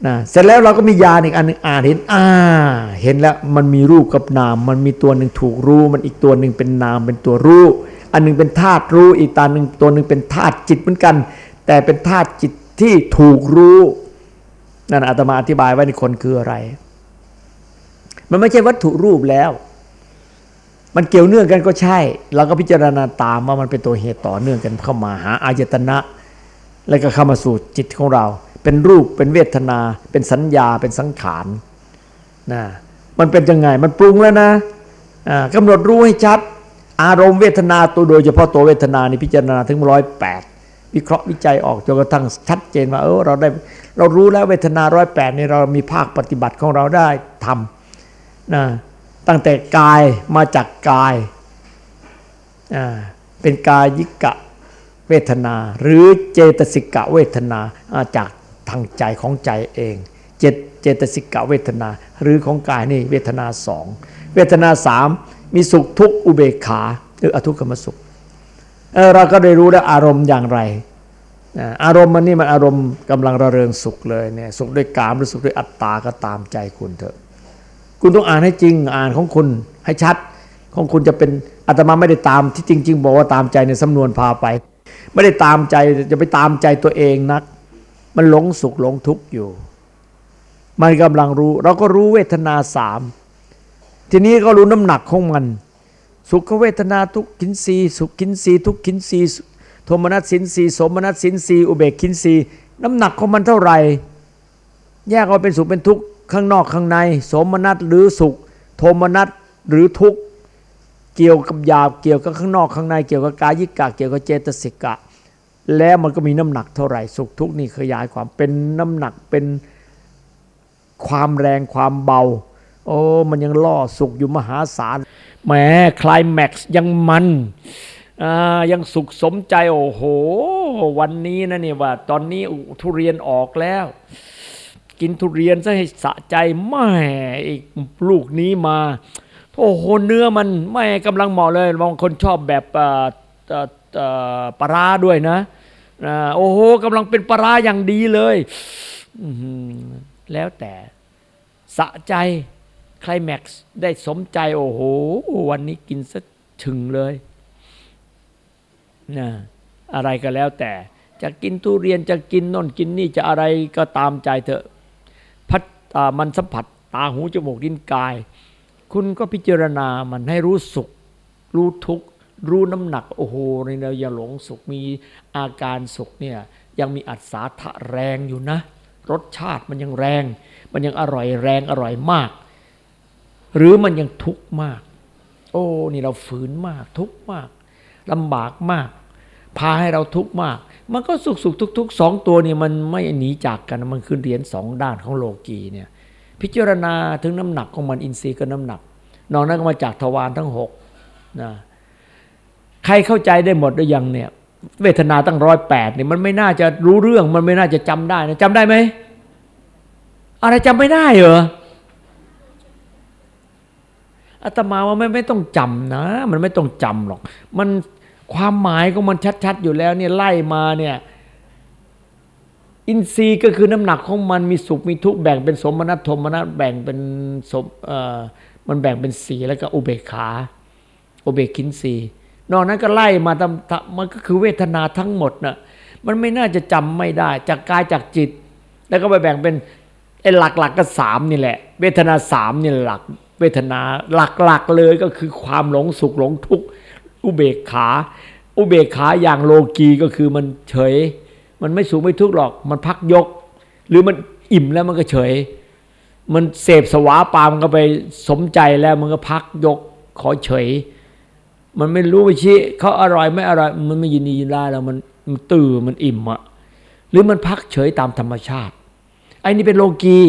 นะเสร็จแล้วเราก็มียาอีกอันนึงอ่านเห็นอ่าเห็นแล้วมันมีรูปกับนาม มันมีตัวหนึ่งถูกรู้ มันอีกตัวหนึ่งเป็นนามเป็นตัวรู้ อันนึงเป็นธาตุรู้อีกตาหนึ่งตัวหนึ่งเป็นธาตุจิตเหมือนกัน แต่เป็นธาตุจิตที่ถูกรู้นั่นอาตมาอธิบายไว้ในคนคืออะไร มันไม่ใช่วัตถุรูปแล้ว มันเกี่ยวเนื่องกันก็ใช่ เราก็พิจารณาตามว่ามันเป็นตัวเหตุต่อเนื่องกันเข้ามาหาอายตนะ แล้วก็เข้ามาสู่จิตของเรา เป็นรูปเป็นเวทนา เป็นสัญญาเป็นสังขารนะมันเป็นยังไงมันปรุงแล้วนะกำหนดรู้ให้ชัด อารมณ์เวทนาตัวโดยเฉพาะตัวเวทนานี่พิจารณาถึงร้อยแปดวิเคราะห์วิจัยออกจนกระทั่งชัดเจนว่าเออเราได้เรารู้แล้วเวทนาร้อยแปดนี่เรามีภาคปฏิบัติของเราได้ทำนะตั้งแต่กายมาจากกายเป็นกายิกะเวทนา หรือเจตสิกะเวทนาจาก ทางใจของใจเองเจตเจตสิกะเวทนา หรือของกายนี่เวทนาสองเวทนาสามมีสุขทุกข์อุเบกขาหรืออทุกขมสุขเเราก็ได้รู้แล้วอารมณ์อย่างไร อารมณ์มันนี่มันอารมณ์กำลังระเริงสุขเลยเนี่ยสุขด้วยกามหรือสุขด้วยอัตตาก็ตามใจคุณเถอะ คุณต้องอ่านให้จริงอ่านของคุณให้ชัดของคุณจะเป็นอาตมาไม่ได้ตามที่จริง ๆ บอกว่าตามใจในสำนวนพาไป ไม่ได้ตามใจจะไปตามใจตัวเองนัก มันหลงสุขหลงทุกข์อยู่ มันกำลังรู้ เราก็รู้เวทนาสามทีนี้ก็รู้น้ำหนักของมัน สุขเวทนาทุกขินสีสุขขินสีทุกขินสีโทมนัสสินสีสมนัสสินสีอุเบกขินสีน้ำหนักของมันเท่าไหร่ แยกออกเป็นสุขเป็นทุกข์ข้างนอกข้างใน สมนัสหรือสุข โทมนัสหรือทุกข์เกี่ยวกับหยาบเกี่ยวกับข้างนอกข้างใน เกี่ยวกับกายิกะ เกี่ยวกับเจตสิกะ แล้วมันก็มีน้ำหนักเท่าไหร่สุขทุกข์นี่ขยายความเป็นน้ำหนักเป็นความแรงความเบา โอ้มันยังล่อสุขอยู่มหาศาลแหมคลายแม็กซ์ยังมันยังสุขสมใจโอ้โห วันนี้นะเนี่ยว่า ตอนนี้ทุเรียนออกแล้ว กินทุเรียนซะให้สะใจแม่อีกลูกนี้มาโอ้โหเนื้อมันไม่กำลังเหมาะเลยบางคนชอบแบบปลาด้วยนะ โอ้โหกำลังเป็นปลาอย่างดีเลยแล้วแต่สะใจไคลแม็กซ์ได้สมใจ โอ้โห วันนี้กินซะถึงเลยนะอะไรก็แล้วแต่ จะกินทุเรียนจะกินน่นกินนี่จะอะไรก็ตามใจเถอะพัดมันสัมผัสตาหูจมูกลิ้นกาย คุณก็พิจารณามันให้รู้สุข รู้ทุกข์ รู้น้ำหนักโอ้โหในเราอย่าหลงสุขมีอาการสุขเนี่ยยังมีอัศาทะแรงอยู่นะ รสชาติมันยังแรง มันยังอร่อยแรงอร่อยมาก หรือมันยังทุกข์มาก โอ้นี่เราฝืนมาก ทุกข์มากลำบากมาก พาให้เราทุกข์มาก มันก็สุขสุขทุกทุกสองตัวนี่มันไม่หนีจากกันมันคือเหรียญสองด้านของโลกีเนี่ยพิจารณาถึงน้ำหนักของมันอินทรีย์ก็น้ำหนักนอกนั้นก็มาจากทวารทั้งหกนะ ใครเข้าใจได้หมดหรือยังเนี่ย เวทนาตั้งร้อยแปดเนี่ยมันไม่น่าจะรู้เรื่อง มันไม่น่าจะจำได้นะจำได้ไหมอะไรจำไม่ได้เหรออาตมาว่าไม่ไม่ต้องจำนะ มันไม่ต้องจำหรอก มันความหมายของมันชัด ๆ อยู่แล้วเนี่ยไล่มาเนี่ย อินทรีย์ก็คือน้ำหนักของมันมีสุขมีทุกข์แบ่งเป็นสมนัตโทมนัตแบ่งเป็นสมเอ่อมันแบ่งเป็นสีแล้วก็อุเบกขาอุเบกินสี นอกนั้นก็ไล่มาทำมันก็คือเวทนาทั้งหมดนะ่ะมันไม่น่าจะจำไม่ได้ จากกายจากจิต แล้วก็ไปแบ่งเป็นไอ้หลักๆกก็สามนี่แหละ เวทนาสามนี่หลัก เวทนาหลักๆเลยก็คือความหลงสุขหลงทุกข์อุเบกขา อุเบกขาอย่างโลกีก็คือมันเฉย มันไม่สูงไม่ทุกข์หรอก มันพักยก หรือมันอิ่มแล้วมันก็เฉย มันเสพสวาปามก็ไปสมใจแล้วมันก็พักยกขอเฉย มันไม่รู้ไปชี้เขาอร่อยไม่อร่อยมันไม่ยินดียินร้ายแล้วมันมันตื่นมันอิ่มอะหรือมันพักเฉยตามธรรมชาติไอ้นี่เป็นโลกี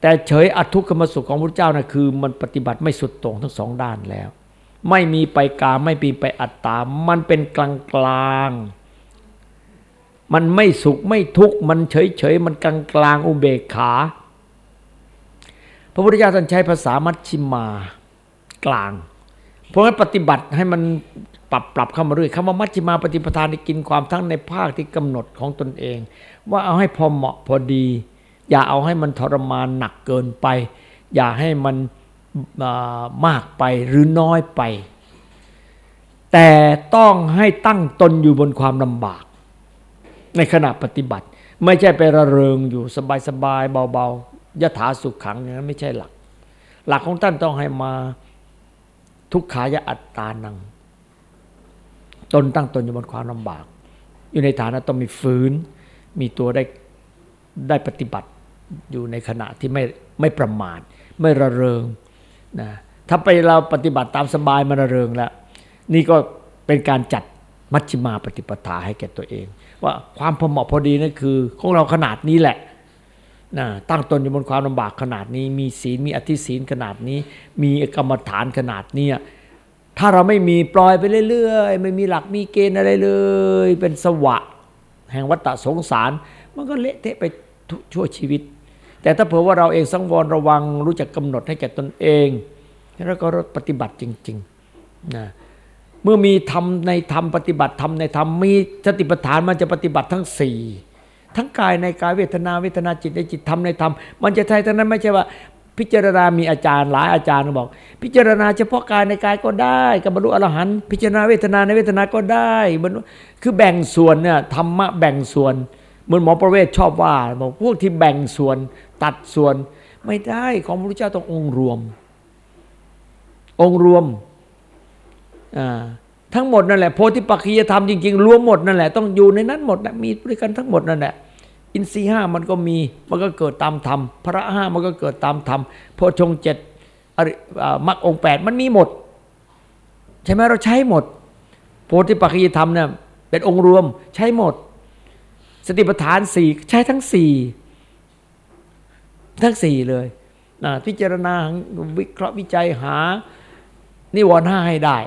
แต่เฉยอัทุกขมสุขของพระเจ้านะคือ มันปฏิบัติไม่สุดตรงทั้งสองด้านแล้ว ไม่มีไปกาไม่มีไปอัตตา มันเป็นกลางกลางมันไม่สุขไม่ทุกข์มันเฉยเฉยมันกลางกลางอุเบกขา พระพุทธเจ้าท่านใช้ภาษามัชชิมา กลาง เพราะงั้นปฏิบัติให้มันปรับปรับเข้ามาเรื่อยคำว่ามัชชิมาปฏิปทานที่กินความทั้งในภาคที่กำหนดของตนเอง ว่าเอาให้พอเหมาะพอดี อย่าเอาให้มันทรมานหนักเกินไป อย่าให้มันมากไปหรือน้อยไป แต่ต้องให้ตั้งตนอยู่บนความลำบาก ในขณะปฏิบัติ ไม่ใช่ไประเริงอยู่สบายๆเบาๆยถาสุขขังอย่างนั้นไม่ใช่หลัก หลักของท่านต้องให้มา ทุกขายอัตตานัง ตนตั้งตนอยู่บนความลำบาก อยู่ในฐานะต้องมีฝืน มีตัวได้ได้ปฏิบัติอยู่ในขณะที่ไม่ไม่ประมาท ไม่ระเริงนะถ้าไปเราปฏิบัติตามสบายมันระเริงแล้ว นี่ก็เป็นการจัดมัชฌิมาปฏิปทาให้แก่ตัวเอง ว่าความพอเหมาะพอดีนั่นคือ ของเราขนาดนี้แหละ นะตั้งตนอยู่บนความลำบากขนาดนี้ มีศีลมีอธิศีลขนาดนี้ มีกรรมฐานขนาดนี้ถ้าเราไม่มีปล่อยไปเรื่อยๆ ไม่มีหลักมีเกณฑ์อะไรเลย เป็นสวะ แห่งวัฏสงสาร มันก็เละเทะไปชั่วชีวิต แต่ถ้าเผื่อว่าเราเองสังวรระวังรู้จักกำหนดให้แก่ตนเองแล้วก็ปฏิบัติจริงๆนะเมื่อมีธรรมในธรรมปฏิบัติธรรมในธรรมมีสติปัฏฐานมันจะปฏิบัติทั้งสี่ ทั้งกายในกายเวทนาเวทนาจิตในจิตธรรมในธรรมมันจะใช่ทั้งนั้นไม่ใช่ว่าพพิจารณามีอาจารย์หลายอาจารย์บอก พิจารณาเฉพาะกายในกายก็ได้กับบรรลุอรหันต์พิจารณาเวทนาในเวทนาก็ได้บรรลุคือแบ่งส่วนเนี่ยธรรมะแบ่งส่วนเหมือนหมอประเวศชอบว่าบอกพวกที่แบ่งส่วนตัดส่วนไม่ได้ของพระพุทธเจ้าต้ององค์รวม องค์รวมอ่า ทั้งหมดนั่นแหละโพธิปัจขียธรรมจริงๆรวมหมดนั่นแหละต้องอยู่ในนั้นหมดนะมีด้วยกันทั้งหมดนั่นแหละอินทรีห้ามันก็มีมันก็เกิดตามธรรมพระห้ามันก็เกิดตามธรรมโพชงเจ็ดมรรคองแปดมันมีหมด ใช่ไหมเราใช้หมด โพธิปัจขียธรรมเนี่ยเป็นองค์รวมใช้หมด สติปัฏฐานสี่ใช้ทั้งสี่ทั้งสี่เลยนะพิจารณาวิเคราะห์วิจัยหานิวรณ์ห้าให้ได้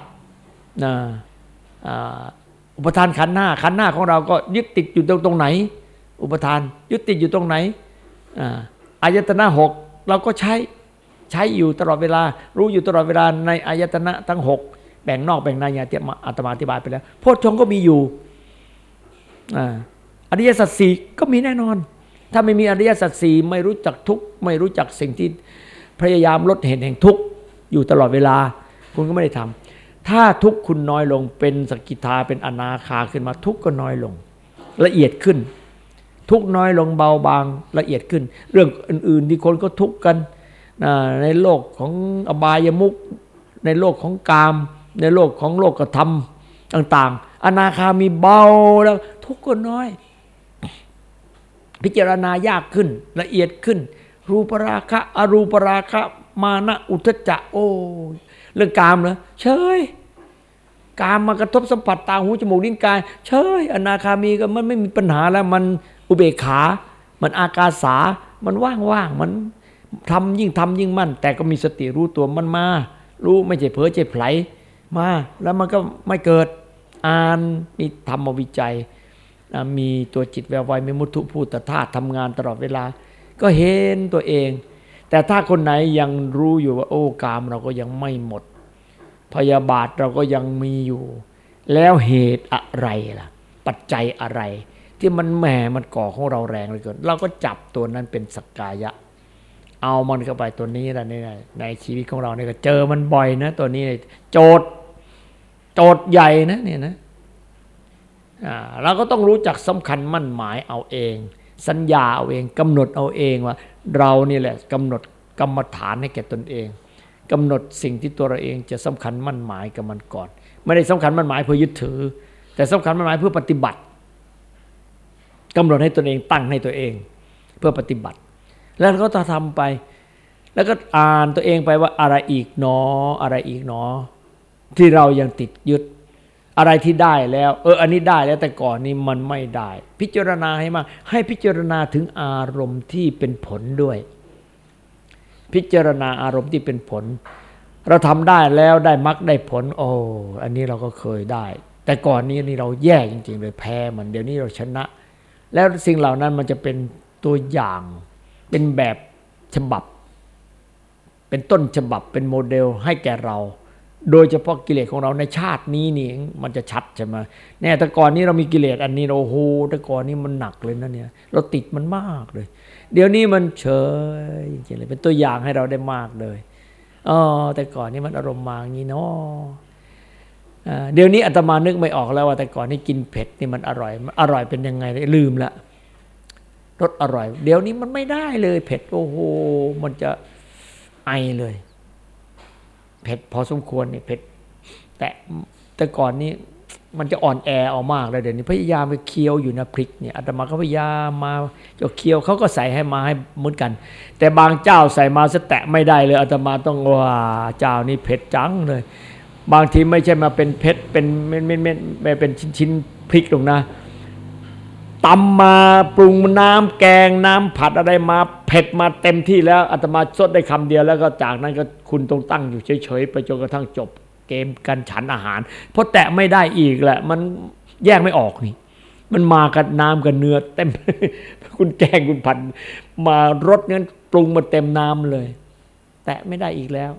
อุปทานขันหน้าขันหน้าของเราก็ยึดติดอยู่ตรงตรงไหน อุปทานยึดติดอยู่ตรงไหนอายตนะหกเราก็ใช้ใช้อยู่ตลอดเวลา รู้อยู่ตลอดเวลาในอายตนะทั้งหกแบ่งนอกแบ่งในอย่างที่อาตมาอธิบายไปแล้วโพชฌงก็มีอยู่อริยสัจสี่ก็มีแน่นอน ถ้าไม่มีอริยสัจสี่ไม่รู้จักทุกไม่รู้จักสิ่งที่พยายามลดเหตุแห่งทุกอยู่ตลอดเวลา คุณก็ไม่ได้ทำ ถ้าทุกคุณน้อยลงเป็นสกิทาเป็นอนาคาขึ้นมาทุกก็น้อยลง ละเอียดขึ้น ทุกน้อยลงเบาบางละเอียดขึ้น เรื่องอื่น ๆ ที่คนก็ทุกข์กันในโลกของอบายมุกในโลกของกาม ในโลกของโลกธรรมต่าง ๆ อนาคามีเบาแล้วทุกข์ก็น้อย พิจารณายากขึ้น ละเอียดขึ้น รูปราคะ อรูปราคะ มานะอุทจจะโอ้ เรื่องกามเหรอเฉยกามมากระทบสัมผัสตาหูจมูกลิ้นกาย เฉยอนาคามีก็มันไม่มีปัญหาแล้วมันอุเบกขา มันอากาสา มันว่างๆมันทำยิ่งทำยิ่งมั่น แต่ก็มีสติรู้ตัวมันมา รู้ไม่ใช่เพ้อใช่ไผลมา แล้วมันก็ไม่เกิดอ่านมีธรรมวิจัยมีตัวจิตแววไวมีมุทุพูตธาตุทำงานตลอดเวลา ก็เห็นตัวเอง แต่ถ้าคนไหนยังรู้อยู่ว่าโอ้กามเราก็ยังไม่หมด พยาบาทเราก็ยังมีอยู่ แล้วเหตุอะไรล่ะ ปัจจัยอะไร ที่มันแหมมันก่อของเราแรงเหลยเกิน เราก็จับตัวนั้นเป็นสักกายะ เอามันเข้าไปตัวนี้ละนี่ในชีวิตของเราเนี่ยก็เจอมันบ่อยนะ ตัวนี้โจทย์โจทย์ใหญ่นะเนี่ยนะเราก็ต้องรู้จักสำคัญมั่นหมายเอาเอง สัญญาเอาเองกำหนดเอาเองว่า เรานี่แหละกำหนดกรรมฐานให้แก่ตนเองกำหนดสิ่งที่ตัวเราเองจะสำคัญมั่นหมายกับมันก่อน ไม่ได้สำคัญมั่นหมายเพื่อยึดถือ แต่สำคัญมั่นหมายเพื่อปฏิบัติกำหนดให้ตนเองตั้งให้ตัวเอง เพื่อปฏิบัติ แล้วก็จะทำไป แล้วก็อ่านตัวเองไปว่าอะไรอีกหนออะไรอีกหนอ ที่เรายังติดยึด อะไรที่ได้แล้ว เออ อันนี้ได้แล้วแต่ก่อนนี้มันไม่ได้ พิจารณาให้มากให้พิจารณาถึงอารมณ์ที่เป็นผลด้วย พิจารณาอารมณ์ที่เป็นผล เราทำได้แล้วได้มรรคได้ผล โอ้อันนี้เราก็เคยได้ แต่ก่อนนี้นี่เราแย่จริง ๆ เลยแพ้มันเดี๋ยวนี้เราชนะ แล้วสิ่งเหล่านั้นมันจะเป็นตัวอย่าง เป็นแบบฉบับ เป็นต้นฉบับเป็นโมเดลให้แก่เรา โดยเฉพาะกิเลสของเราในชาตินี้นี่มันจะชัดใช่ไหมแน่แต่ก่อนนี้เรามีกิเลสอันนี้โอ้โหแต่ก่อนนี้มันหนักเลยนะเนี่ย เราติดมันมากเลย เดี๋ยวนี้มันเฉยจริงๆเลยเป็นตัวอย่างให้เราได้มากเลยอ๋อแต่ก่อนนี้มันอารมณ์มาอย่างนี้เนาะเดี๋ยวนี้อาตมานึกไม่ออกแล้วว่าแต่ก่อนนี้กินเผ็ดนี่มันอร่อยอร่อยเป็นยังไงลืมละรสอร่อย เดี๋ยวนี้มันไม่ได้เลย เผ็ดโอ้โหมันจะไอเลย เผ็ดพอสมควรเนี่ยเผ็ดแต่แต่ก่อนนี้มันจะอ่อนแอเอามากเลยเดี๋ยวนี้พยายามไปเคี้ยวอยู่นะพริกเนี่ยอาตมาก็พยายามมาจะเคี้ยวเขาก็ใส่ให้มาให้เหมือนกัน แต่บางเจ้าใส่มาสแตะไม่ได้เลยอาตมาต้องว่าเจ้านี่เผ็ดจังเลย บางทีไม่ใช่มาเป็นเผ็ดเป็นเม็ดเม็ดเม็ดไม่เป็นชิ้นชิ้นพริกหรอกนะตำมาปรุงน้ำแกงน้ำผัดอะไรมา ผ็ดมาเต็มที่แล้วอาตมาสดได้คำเดียวแล้วก็จากนั้นก็คุณต้องตั้งอยู่เฉยๆไปจนกระทั่งจบเกมกันฉันอาหาร เพราะแตะไม่ได้อีกแหละ มันแยกไม่ออกนี่ มันมากับน้ำกับเนื้อเต็ม คุณแกงคุณผัดมารสนั้นปรุงมาเต็มน้ำเลย แตะไม่ได้อีกแล้ว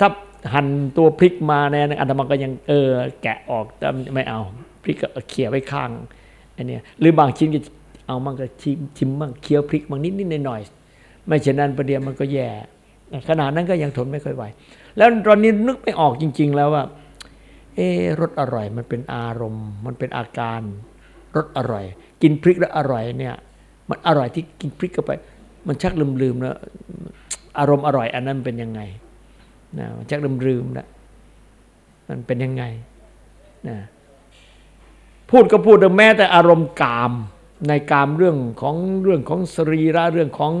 ถ้าหั่นตัวพริกมาเนี่ยอาตมาก็ยังเออ แกะออกแต่ไม่เอาพริกก็เขี่ยไว้ข้างอันนี้หรือบางชิ้นก็ เอามั่งก็ชิมชิมมั่งเคี้ยวพริกมั่งนิดนิดหน่อยหไม่เช่นนั้นประเดี๋ยวมันก็แย่ขนาดนั้นก็ยังทนไม่ค่อยไหว แล้วตอนนี้นึกไม่ออกจริง ๆ แล้วว่าเออรสอร่อย มันเป็นอารมณ์ มันเป็นอาการรสอร่อย กินพริกแล้วอร่อยเนี่ย มันอร่อยที่กินพริกเข้าไป มันชักลืมๆแล้วอารมณ์อร่อย อันนั้นเป็นยังไงนะมันชักลืมๆแล้วมันเป็นยังไงนะพูดก็พูดแม้แต่อารมณ์กาม ในกามเรื่องของเรื่องของสรีระเรื่องของ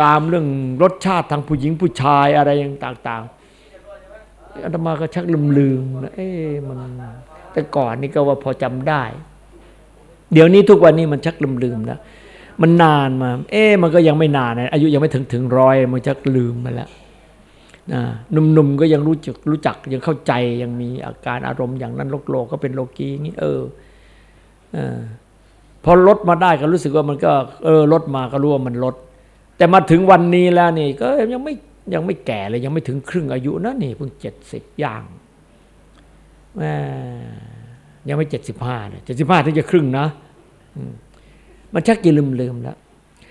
กามเรื่องรสชาติทางผู้หญิงผู้ชายอะไรอย่างต่างๆอาตมาก็ชักลืมๆนะเอ๊ะมันแต่ก่อนนี่ก็ว่าพอจำได้ เดี๋ยวนี้ทุกวันนี้มันชักลืมๆนะมันนานมา เอ๊ะมันก็ยังไม่นานนะอายุยังไม่ถึงถึงร้อยมันชักลืมมาแล้วนะหนุ่มๆก็ยังรู้จักรู้จักยังเข้าใจยังมีอาการอารมณ์อย่างนั้นโลกโลกก็เป็นโลกีอย่างนี้เออเออ พอลดมาได้ก็รู้สึกว่ามันก็เออลดมาก็รู้ว่ามันลด แต่มาถึงวันนี้แล้วนี่ก็ยังไม่ยังไม่แก่เลยยังไม่ถึงครึ่งอายุนะนี่เพิ่งเจ็ดสิบย่างยังไม่เจ็ดสิบห้าเนี่ยเจ็ดสิบห้าถึงจะครึ่งนะมันชักจะลืมลืมแล้ว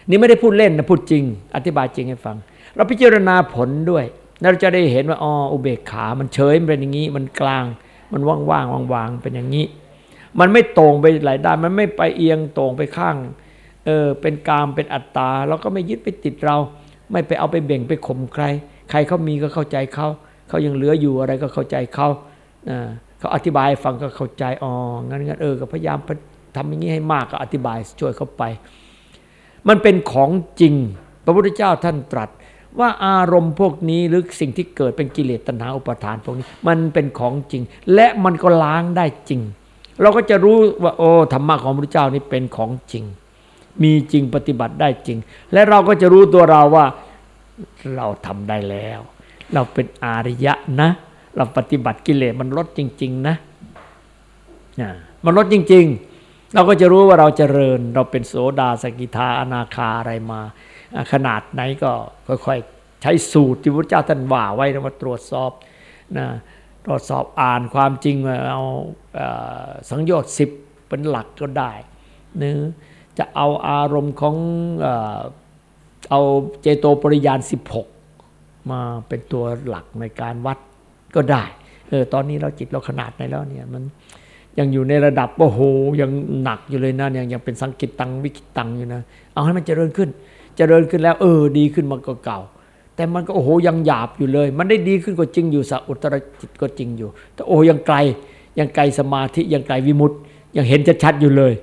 นี่ไม่ได้พูดเล่นนะพูดจริง อธิบายจริงให้ฟัง เราพิจารณาผลด้วยเราจะได้เห็นว่าอ๋ออุเบกขา มันเฉยเป็นอย่างนี้ มันกลาง มันว่างว่างวางๆเป็นอย่างนี้ มันไม่ตรงไปหลายด้านมันไม่ไปเอียงตรงไปข้างเออเป็นกามเป็นอัตตาเราก็ไม่ยึดไปติดเรา ไม่ไปเอาไปเบ่งไปข่มใคร ใครเขามีก็เข้าใจเขาเขายังเหลืออยู่อะไรก็เข้าใจเขาเขาอธิบายฟังก็เข้าใจอ๋องั้นงั้นเออก็พยายามทำอย่างนี้ให้มากก็อธิบายช่วยเขาไป มันเป็นของจริง พระพุทธเจ้าท่านตรัส ว่าอารมณ์พวกนี้หรือสิ่งที่เกิดเป็นกิเลสตัณหาอุปาทานพวกนี้ มันเป็นของจริง และมันก็ล้างได้จริง เราก็จะรู้ว่าโอ้ธรรมะของพระเจ้านี่เป็นของจริง มีจริงปฏิบัติได้จริง และเราก็จะรู้ตัวเราว่าเราทำได้แล้ว เราเป็นอาริยะนะ เราปฏิบัติกิเลสมันลดจริง ๆ นะมันลดจริง ๆ เราก็จะรู้ว่าเราเจริญ เราเป็นโสดาสกิทาอนาคาอะไรมา ขนาดไหนก็ค่อยๆใช้สูตรที่พระเจ้าท่านว่าไว้มาตรวจสอบนะ ตรวจสอบอ่านความจริงเอาสังโยชน์สิบเป็นหลักก็ได้นึจะเอาอารมณ์ของเอาเจโตปริยาน 16 มาเป็นตัวหลักในการวัดก็ได้เออตอนนี้เราจิตเราขนาดไหนแล้วเนี่ยมันยังอยู่ในระดับโอ้โหยังหนักอยู่เลยนะยังยังเป็นสังกิตตังวิกิตตังอยู่นะ เอาให้มันเจริญขึ้น เจริญขึ้นแล้ว เออดีขึ้นมันก็เก่า แต่มันก็โอ้โหยังหยาบอยู่เลย มันได้ดีขึ้นก็จริงอยู่สัอุตรจิตก็จริงอยู่ แต่โอ้ยังไกลยังไกลสมาธิยังไกลวิมุตต์ยังเห็นชัดๆอยู่เลย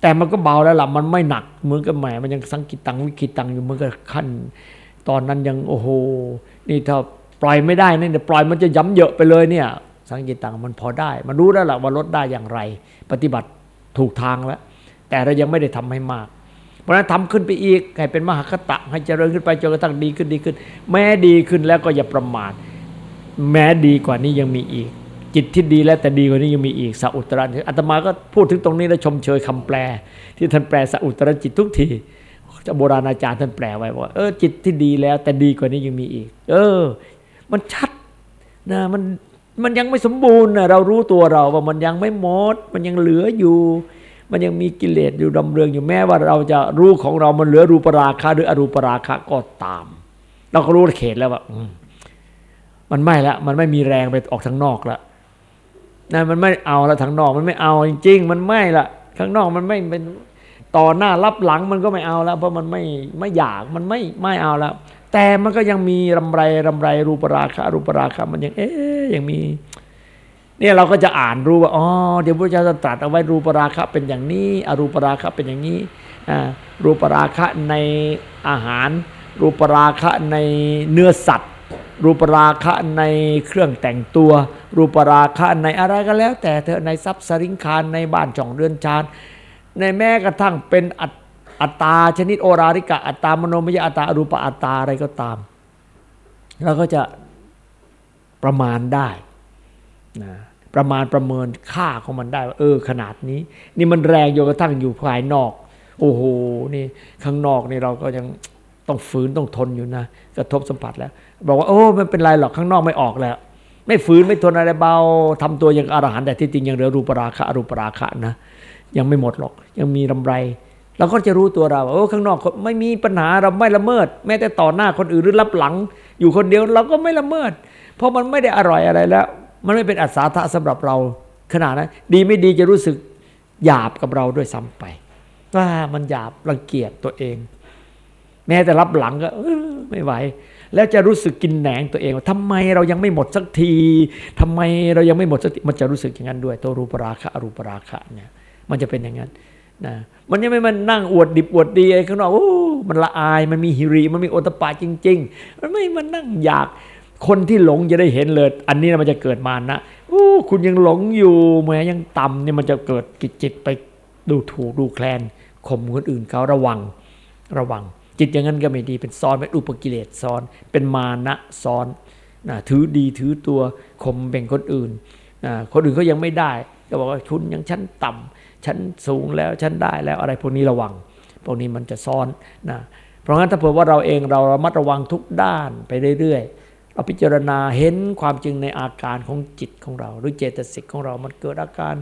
แต่มันก็เบาแล้วล่ะมันไม่หนักเหมือนกับแหมมันยังสังกิตตังวิกิตังอยู่เหมือนกับขั้น ตอนนั้นยังโอ้โหนี่ถ้าปล่อยไม่ได้นี่เดี๋ยปล่อยมันจะย้ำเยอะไปเลยเนี่ย สังกิตตังมันพอได้ มันรู้แล้วล่ะว่าลดได้อย่างไร ปฏิบัติถูกทางแล้วแต่เรายังไม่ได้ทำให้มาก เพราะนั้นทำขึ้นไปอีกให้เป็นมหคตะให้เจริญขึ้นไปจนกระทั่งดีขึ้นดีขึ้น แม้ดีขึ้นแล้วก็อย่าประมาทแม้ดีกว่านี้ยังมีอีก จิตที่ดีแล้วแต่ดีกว่านี้ยังมีอีกสัอุตระอาตมาก็พูดถึงตรงนี้แล้วชมเชยคำแปล ที่ท่านแปลสัอุตระจิตทุกทีจะโบราณอาจารย์ท่านแปลไว้ว่าเออจิตที่ดีแล้วแต่ดีกว่านี้ยังมีอีก เออ มันชัดนะมันมันยังไม่สมบูรณ์นะเรารู้ตัวเราว่ามันยังไม่หมด มันยังเหลืออยู่ มันยังมีกิเลสอยู่ดำเรืองอยู่แม้ว่าเราจะรู้ของเรามันเหลือรูปราคะหรืออรูปราคะก็ตาม เราก็รู้เขตแล้วว่ามันไม่ละมันไม่มีแรงไปออกทางนอกละนะมันไม่เอาละทางนอกมันไม่เอาจริง ๆ มันไม่ละข้างนอกมันไม่เป็นต่อหน้ารับหลังมันก็ไม่เอาแล้ว เพราะมันไม่ไม่อยากมันไม่ไม่เอาแล้ว แต่มันก็ยังมีรำไรรำไรรูปราคะรูปราคะมันยังเอ๊ยยังมี เนี่ยเราก็จะอ่านรู้ว่าอ๋อเดี๋ยวพระเจ้าตรัสเอาไว้รูปราคะเป็นอย่างนี้ อรูปราคะเป็นอย่างนี้รูปราคะในอาหาร รูปราคะในเนื้อสัตว์ รูปราคะในเครื่องแต่งตัว รูปราคะในอะไรก็แล้ว แต่เธอในทรัพย์สริงคารในบ้านจ่องเรือนชานในแม้กระทั่งเป็นอัตตาชนิดโอราริกะอัตตามโนมยอัตตาอรูปอัตตาอะไรก็ตามเราก็จะประมาณได้นะ ประมาณประเมินค่าของมันได้ว่าเออขนาดนี้ นี่มันแรงโยกระทั่งอยู่ภายนอก โอ้โหนี่ข้างนอกนี่เราก็ยังต้องฝืนต้องทนอยู่นะกระทบสัมผัสแล้ว บอกว่าโอ้ไม่เป็นไรหรอกข้างนอกไม่ออกแล้วไม่ฝืนไม่ทนอะไรเบาทำตัวอย่างอรหันต์แต่ที่จริงยังเหลือรูปราคะอรูปราคะนะ ยังไม่หมดหรอกยังมีลำไรเราก็จะรู้ตัวเราว่าโอ้ข้างนอกไม่มีปัญหาเราไม่ละเมิด แม้แต่ต่อหน้าคนอื่นหรือรับหลัง อยู่คนเดียวเราก็ไม่ละเมิด เพราะมันไม่ได้อร่อยอะไรแล้ว มันไม่เป็นอัศาธาสำหรับเราขนาดนั้นดีไม่ดีจะรู้สึกหยาบกับเราด้วยซ้ำไปว่ามันหยาบรังเกียจตัวเอง แม้แต่รับหลังก็ไม่ไหว แล้วจะรู้สึกกินแหนงตัวเองว่าทำไมเรายังไม่หมดสักทีทำไมเรายังไม่หมดสักทีมันจะรู้สึกอย่างนั้นด้วย ตัวรูปราคะอรูปราคะเนี่ย มันจะเป็นอย่างนั้นนะมันยังไม่มันนั่งอวดดิบอวดดีไอ้ข้างนอกโอ้มันละอายมันมีฮิริมันมีโอตปาจริง ๆ มันไม่มันนั่งอยาก คนที่หลงจะได้เห็นเลย อันนี้มันจะเกิดมานะโอ้คุณยังหลงอยู่แม้ยังต่ำเนี่ยมันจะเกิดกิจจิตไปดูถูกดูแคลนข่มคนอื่นเขาระวังระวัง จิตอย่างนั้นก็ไม่ดีเป็นซ้อนเป็นอุปกิเลสซ้อน เป็นมานะซ้อนนะถือดีถือตัวข่มแบ่งคนอื่นนะคนอื่นเขายังไม่ได้ก็บอกว่าคุณยังชั้นต่ำชั้นสูงแล้วชั้นได้แล้วอะไรพวกนี้ระวัง พวกนี้มันจะซ้อนนะเพราะงั้นถ้าเผื่อว่าเราเองเราระมัดระวังทุกด้านไปเรื่อยๆ เราพิจารณาเห็นความจริงในอาการของจิตของเรา หรือเจตสิกของเรา มันเกิดอาการ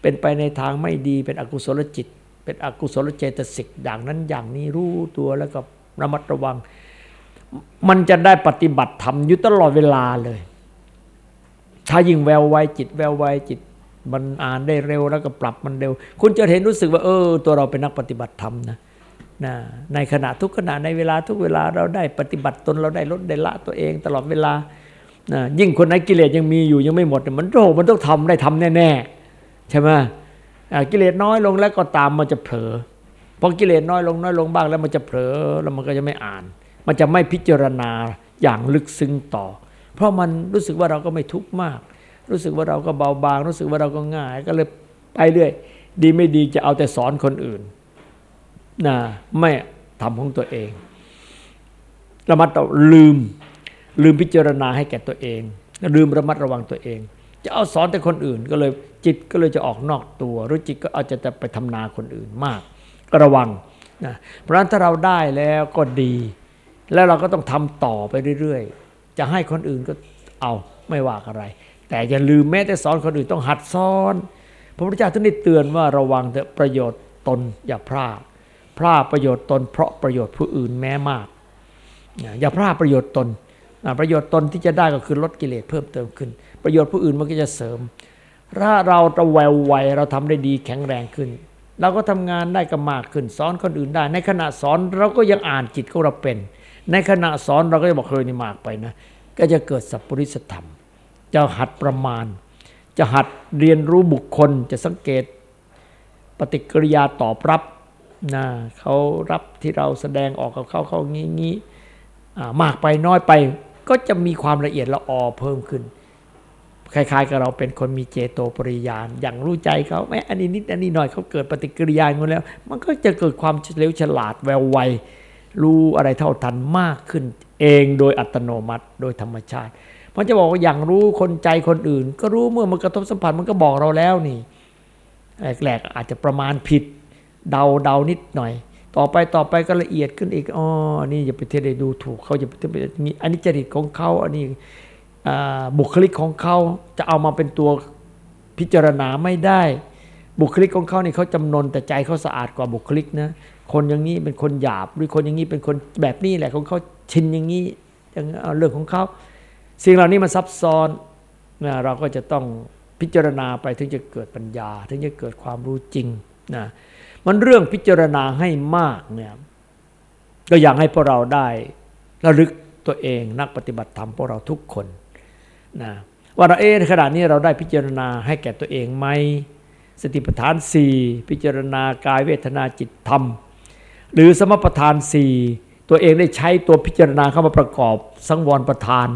เป็นไปในทางไม่ดีเป็นอกุศลจิต เป็นอกุศลเจตสิกอย่างนั้นอย่างนี้รู้ตัวแล้วก็ระมัดระวัง มันจะได้ปฏิบัติธรรมอยู่ตลอดเวลาเลย ถ้ายิ่งแววไวจิตแววไวจิตมันอ่านได้เร็วแล้วก็ปรับมันเร็ว คุณจะเห็นรู้สึกว่าเออ ตัวเราเป็นนักปฏิบัติธรรมนะ นะในขณะทุกขณะในเวลาทุกเวลาเราได้ปฏิบัติตนเราได้ลดได้ละตัวเองตลอดเวลานะยิ่งคนไหนกิเลสยังมีอยู่ยังไม่หมดมันโหมันต้องทำได้ทำแน่ๆใช่ไหมกิเลสน้อยลงแล้วก็ตามมันจะเผลอพอกิเลสน้อยลงน้อยลงบ้างแล้วมันจะเผลอแล้วมันก็จะไม่อ่าน มันจะไม่พิจารณาอย่างลึกซึ้งต่อ เพราะมันรู้สึกว่าเราก็ไม่ทุกข์มาก รู้สึกว่าเราก็เบาบาง รู้สึกว่าเราก็ง่าย ก็เลยไปเรื่อย ดีไม่ดีจะเอาแต่สอนคนอื่น นะไม่ทำของตัวเองระมัดลืมลืมพิจารณาให้แก่ตัวเอง ลืมระมัดระวังตัวเอง จะเอาสอนแต่คนอื่นก็เลยจิตก็เลยจะออกนอกตัวหรือจิตก็อาจจะไปทำนาคนอื่นมาก ก็ระวังนะเพราะฉะนั้นถ้าเราได้แล้วก็ดี แล้วเราก็ต้องทำต่อไปเรื่อยๆ จะให้คนอื่นก็เอาไม่ว่าอะไร แต่อย่าลืมแม้แต่สอนคนอื่นต้องหัดสอน พระพุทธเจ้าท่านได้เตือนว่าระวังเถอะประโยชน์ตนอย่าพลาด พลาดประโยชน์ตน เพราะประโยชน์ผู้อื่นแม้มาก อย่าพลาดประโยชน์ตน ประโยชน์ตนที่จะได้ก็คือลดกิเลสเพิ่มเติมขึ้น ประโยชน์ผู้อื่นมันก็จะเสริม ถ้าเราตะแววไวเราทำได้ดีแข็งแรงขึ้น เราก็ทำงานได้ก็มากขึ้น สอนคนอื่นได้ ในขณะสอนเราก็ยังอ่านจิตของเราเป็น ในขณะสอนเราก็จะบอกเคยนี่มากไปนะ ก็จะเกิดสัพปริสธรรม จะหัดประมาณ จะหัดเรียนรู้บุคคล จะสังเกต ปฏิกิริยาตอบรับ นะเขารับที่เราแสดงออกกับเขาเขางี้งี้มากไปน้อยไป ก็จะมีความละเอียดละออเพิ่มขึ้น คล้ายๆ กับเราเป็นคนมีเจโตปริยานอย่างรู้ใจเขาแม้อันนี้นิดอันนี้หน่อยเขาเกิดปฏิกิริยาอย่างนี้แล้ว มันก็จะเกิดความเฉลียวฉลาดแววไวรู้อะไรเท่าทันมากขึ้น เองโดยอัตโนมัติโดยธรรมชาติมันจะบอกว่าอย่างรู้คนใจคนอื่น ก็รู้เมื่อมันกระทบสัมผัสมันก็บอกเราแล้วนี่แรกๆอาจจะประมาณผิด เดาเดานิดหน่อย ต่อไปต่อไปก็ละเอียดขึ้นอีกอ๋อนี่อย่าไปเทได้ดูถูกเขาอย่าไปเทมีอันนี้จริตของเขาอันนี้บุคลิกของเขาจะเอามาเป็นตัวพิจารณาไม่ได้ บุคลิกของเขานี่เขาจำนนแต่ใจเขาสะอาดกว่าบุคลิกนะคนอย่างนี้เป็นคนหยาบหรือคนอย่างนี้เป็นคนแบบนี้แหละของเขาชินอย่างนี้อย่างเรื่องของเขาสิ่งเหล่านี้มันซับซ้อนนะเราก็จะต้องพิจารณาไปถึงจะเกิดปัญญา ถึงจะเกิดความรู้จริงนะ มันเรื่องพิจารณาให้มากเนี่ยก็อยากให้พวกเราได้ระลึกตัวเองนักปฏิบัติธรรมพวกเราทุกคนนะว่าเราเอในขณะนี้เราได้พิจารณาให้แก่ตัวเองไหมสติปัฏฐานสี่พิจารณากายเวทนาจิตธรรม หรือสมปทานสี่ตัวเองได้ใช้ตัวพิจารณาเข้ามาประกอบ สังวรประธาน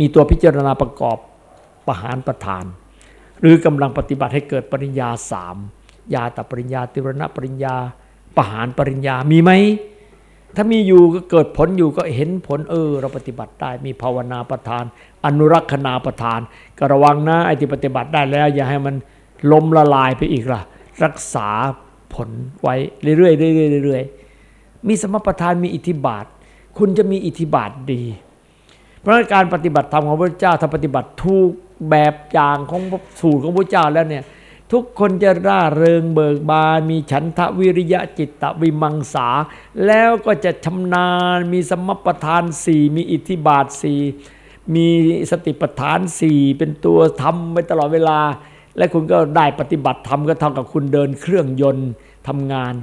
มีตัวพิจารณาประกอบประหารประธาน หรือกำลังปฏิบัติให้เกิดปริญญาสาม ยาตปริญญา ติรณปริญญาปหานปริญญามีไหมถ้ามีอยู่ก็เกิดผลอยู่ก็เห็นผลเออ เราปฏิบัติได้มีภาวนาประทาน อนุรักษณาประทาน ก็ระวังนะไอ้ที่ปฏิบัติได้แล้ว อย่าให้มันล้มละลายไปอีกล่ะ รักษาผลไว้เรื่อยๆเรื่อยๆมีสมประทานมีอิทธิบาท คุณจะมีอิทธิบาทดี เพราะการปฏิบัติธรรมของพระเจ้าถ้าปฏิบัติถูกแบบอย่างของสูตรของพระเจ้าแล้วเนี่ย ทุกคนจะร่าเริงเบิกบาน มีฉันทะวิริยะจิตตวิมังสา แล้วก็จะชำนาญ มีสมปทานสี่มีอิทธิบาทสี่มีสติปัฏฐานสี่เป็นตัวทำไปตลอดเวลา และคุณก็ได้ปฏิบัติธรรมก็เท่ากับคุณเดินเครื่องยนต์ทำงาน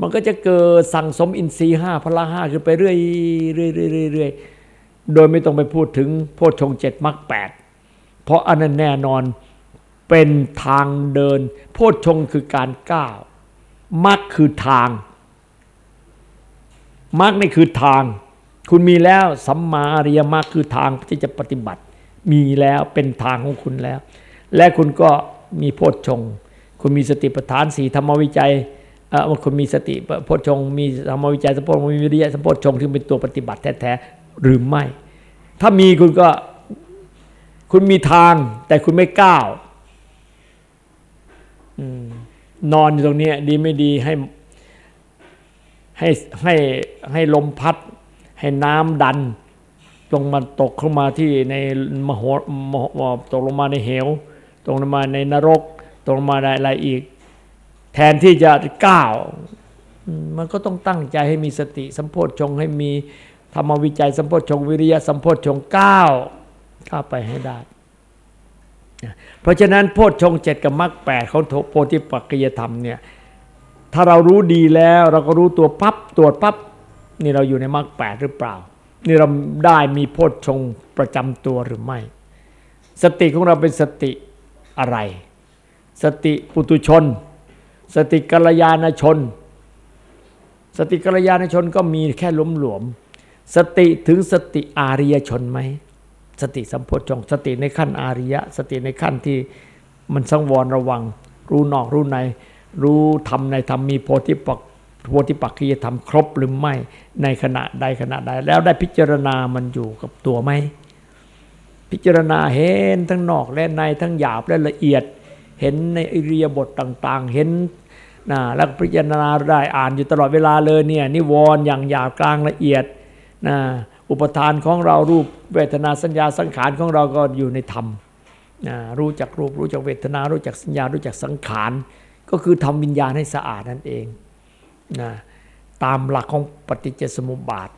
มันก็จะเกิดสั่งสมอินทรีห้าพละห้าขึ้นไปเรื่อยเรื่อยเรื่อยเรื่อยโดยไม่ต้องไปพูดถึงโพชฌงเจ็ดมรรคแปดเพราะอันนั้นแน่นอน เป็นทางเดิน โพชฌงคือการก้าวมรรคคือทางมรรคนี่คือทาง คุณมีแล้วสัมมาอริยมรรคคือทางที่จะปฏิบัติ มีแล้วเป็นทางของคุณแล้ว และคุณก็มีโพชฌงคุณมีสติปัฏฐานสี่ธรรมวิจัยเออคุณมีสติโพชฌงมีธรรมวิจัยสัมโพชมีวิริยะสัมโพชฌงที่เป็นตัวปฏิบัติแท้ๆหรือไม่ ถ้ามีคุณก็คุณมีทางแต่คุณไม่ก้าว นอนอยู่ตรงนี้ดีไม่ดีให้ให้ให้ให้ลมพัด ให้น้ำดัน ลงมาตกลงมาที่ในมโหมโหตกลงมาในเหว ตกลงมาในนรก ตกลงมาอะไรอีก แทนที่จะก้าวมันก็ต้องตั้งใจให้มีสติ สัมโพชงให้มีธรรมวิจัยสัมโพชงวิริยะสัมโพชงก้าวก้าไปให้ได้ เพราะฉะนั้นโพชฌงเจ็ดกับมรรคแปดของโพธิปักกิยธรรมเนี่ยถ้าเรารู้ดีแล้วเราก็รู้ตัวปั๊บตรวจปั๊บนี่เราอยู่ในมรรคแปดหรือเปล่า นี่เราได้มีโพชฌงประจำตัวหรือไม่ สติของเราเป็นสติอะไร สติปุตุชน สติกัลยาณชน สติกัลยาณชนก็มีแค่ล้มหลวมสติถึงสติอาริยชนไหม สติสัมโพชฌงสติในขั้นอาริยะ สติในขั้นที่มันสังวรระวัง รู้นอกรู้ใน รู้ธรรมในธรรมมีโพธิปักโพธิปักขียธรรมครบหรือไม่ในขณะใดขณะใด แล้วได้พิจารณามันอยู่กับตัวไหมพิจารณาเห็นทั้งนอกและในทั้งหยาบและละเอียด เห็นในอิริยาบถต่างๆ เห็นนะแล้วพิจารณาได้อ่านอยู่ตลอดเวลาเลยเนี่ยนิวรณ์อย่างหยาบกลางละเอียดนะ อุปทานของเรารูปเวทนาสัญญาสังขารของเราก็อยู่ในธรรมรู้จักรูปรู้จักเวทนา รู้จักสัญญา รู้จักสังขารก็คือทำวิญญาณให้สะอาดนั่นเองนะตามหลักของปฏิจจสมุปบาท